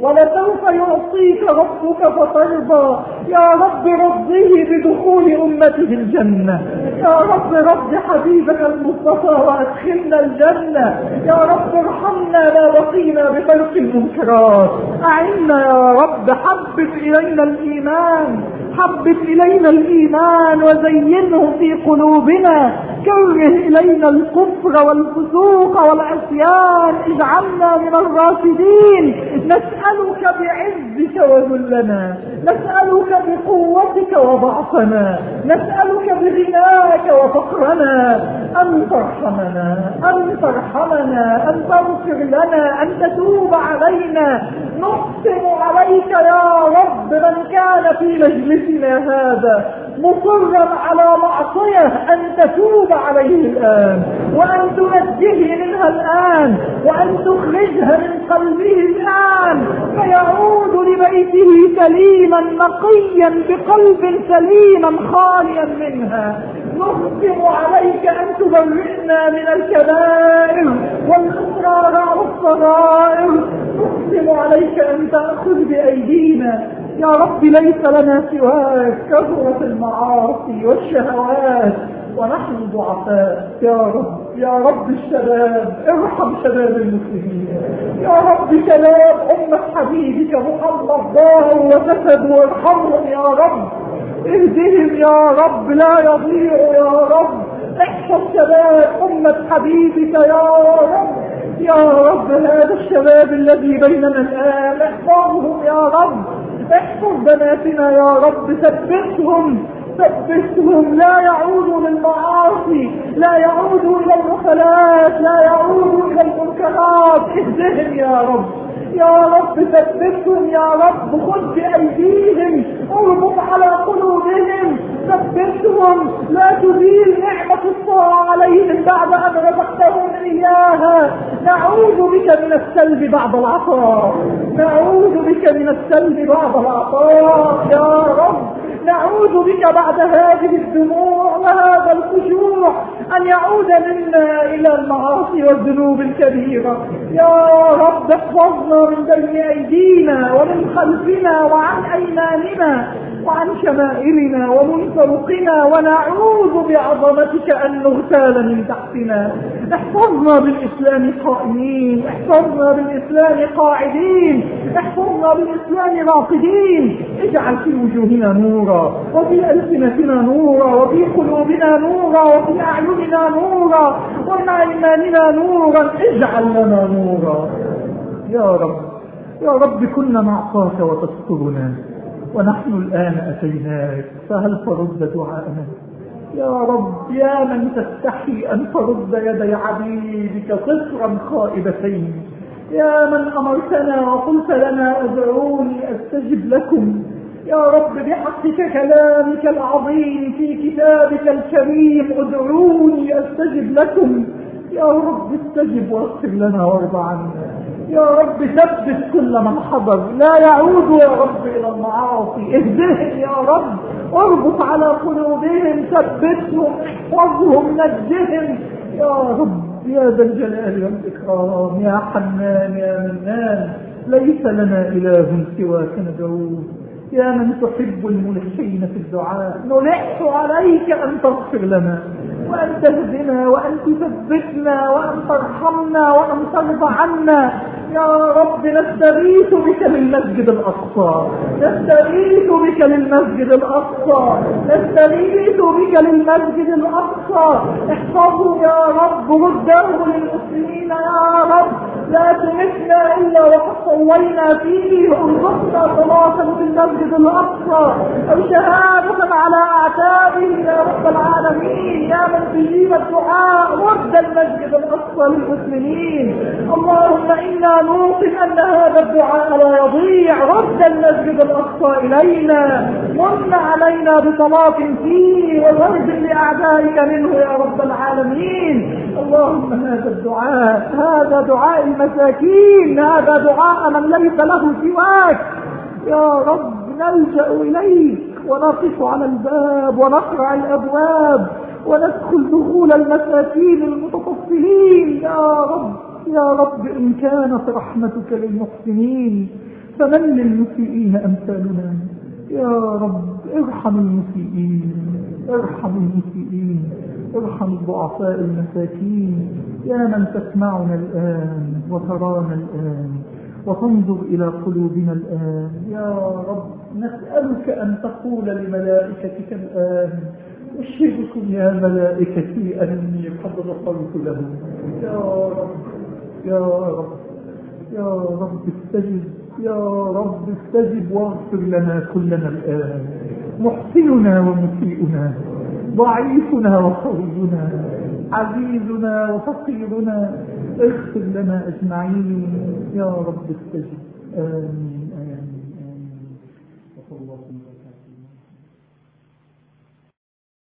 ولسوف يعطيك ربك فترضى. يا رب رضه بدخول أمته الجنة. يا رب رض حبيبك المصطفى وأدخلنا الجنة. يا رب ارحمنا لا بقينا بخلق المنكرات. أعنا يا رب حبب إلينا الإيمان. حبب إلينا الإيمان وزينه في قلوبنا. كره إلينا الكفر والفسوق والعصيان. اجعلنا من الراشدين. نسألك بعزك وذلنا. نسألك بقوتك وضعفنا. نسألك بغناك وفقرنا. أن ترحمنا. أن ترحمنا. أن تغفر لنا. أن تتوب علينا. نقسم عليك يا رب من كان في مجلسنا هذا مصرا على معصية أن تتوب عليه الآن وأن تنجيه منها الآن وأن تخرجها من قلبه الآن. فيعود لبيته سليما نقيا بقلب سليما خاليا منها. نقسم عليك أن تبرئنا من الكبائر والإصرار على الصغائر نقسم عليك أن تأخذ بأيدينا. يا رب ليس لنا سواك كثرة المعاصي والشهوات ونحن ضعفاء. يا رب يا رب الشباب ارحم شباب المسلمين. يا رب شباب أمة حبيبك محمد ضاعوا وفسدوا وارحمهم يا رب. اهدهم يا رب لا يضيعوا يا رب. احفظ شباب أمة حبيبك يا رب. يا رب هذا الشباب الذي بيننا الآن احفظهم يا رب. احفظ بناتنا يا رب ثبتهم. ثبتهم. لا يعودوا للمعاصي لا يعودوا إلى الغفلات لا يعودوا إلى المنكرات. اهدهم يا رب. يا رب ثبتهم يا رب خذ بأيديهم اربط على قلوبهم ثبتهم لا تزيل نعمة الطاعة عليهم بعد أن رزقتهم إياها. نعوذ بك من السلب بعد العطاء. نعوذ بك من السلب بعد العطاء يا رب. نعوذ بك بعد هذه الدموع وهذا الخشوع أن يعود منا إلى المعاصي والذنوب الكبيرة. يا رب احفظنا من بين أيدينا ومن خلفنا وعن أيماننا وعن شمائلنا ومن فوقنا ونعوذ بعظمتك أن نغتال من تحتنا. احفظنا بالإسلام قائمين احفظنا بالإسلام قاعدين احفظنا بالإسلام راقدين اجعل في وجوهنا نورا وفي ألسنتنا نورا وفي قلوبنا نورا وفي أعيننا نورا ومع إيماننا نورا. اجعل لنا نورا. يا رب يا رب كنا نعصاك وتسترنا ونحن الآن أتيناك فهل ترد دعاءنا؟ يا رب يا من تستحي أن ترد يدي عبيدك صفرا خائبتين. يا من أمرتنا وقلت لنا ادعوني أستجب لكم. يا رب بحقك كلامك العظيم في كتابك الكريم ادعوني أستجب لكم. يا رب استجب واغفر لنا وارض عنا. يا رب ثبت كل من حضر. لا يعود يا رب إلى المعاصي. اهدهم يا رب. اربط على قلوبهم. ثبتهم. احفظهم نجهم. يا رب يا ذا الجلال والإكرام. يا حنان يا منان. ليس لنا إله سواك ندعوه. يا من تحب الملحين في الدعاء. نلح عليك أن تغفر لنا وأن تهدنا وأن تثبتنا وأن ترحمنا وأن ترضى عنا. يا رب نستغيث بك للمسجد الأقصى. نستغيث بك للمسجد الأقصى. نستغيث بك للمسجد الأقصى. احفظه يا رب رده للمسلمين يا رب. لا تمتنا إلا وقد صلينا فيه ارزقنا صلاة في المسجد الأقصى. أو شهادة على أعتابه يا رب العالمين. يا من تجيب الدعاء رد المسجد الأقصى للمسلمين. اللهم إنا نوقن أن هذا الدعاء لا يضيع رد المسجد الأقصى إلينا. من علينا بصلاة فيه وغرب لأعدائك منه يا رب العالمين. اللهم هذا الدعاء هذا دعاء المساكين هذا دعاء من ليس له سواك. يا رب نلجأ إليك ونقف على الباب ونقرع الأبواب وندخل دخول المساكين المتطفلين يا رب يا رب إن كانت رحمتك للمحسنين فمن للمسيئين أمثالنا؟ يا رب ارحم المسيئين ارحم المسيئين ارحم الضعفاء المساكين. يا من تسمعنا الآن وترانا الآن وتنظر إلى قلوبنا الآن. يا رب نسألك أن تقول لملائكتك الآن أشهدكم يا ملائكتي أني قد غفرت له يا رب يا رب يا رب استجب يا رب استجب واغفر لنا كلنا الآن. محسننا ومسيئنا ضعيفنا وقوينا عزيزنا وفقيرنا اغفر لنا أجمعين. يا رب استجب. آمين.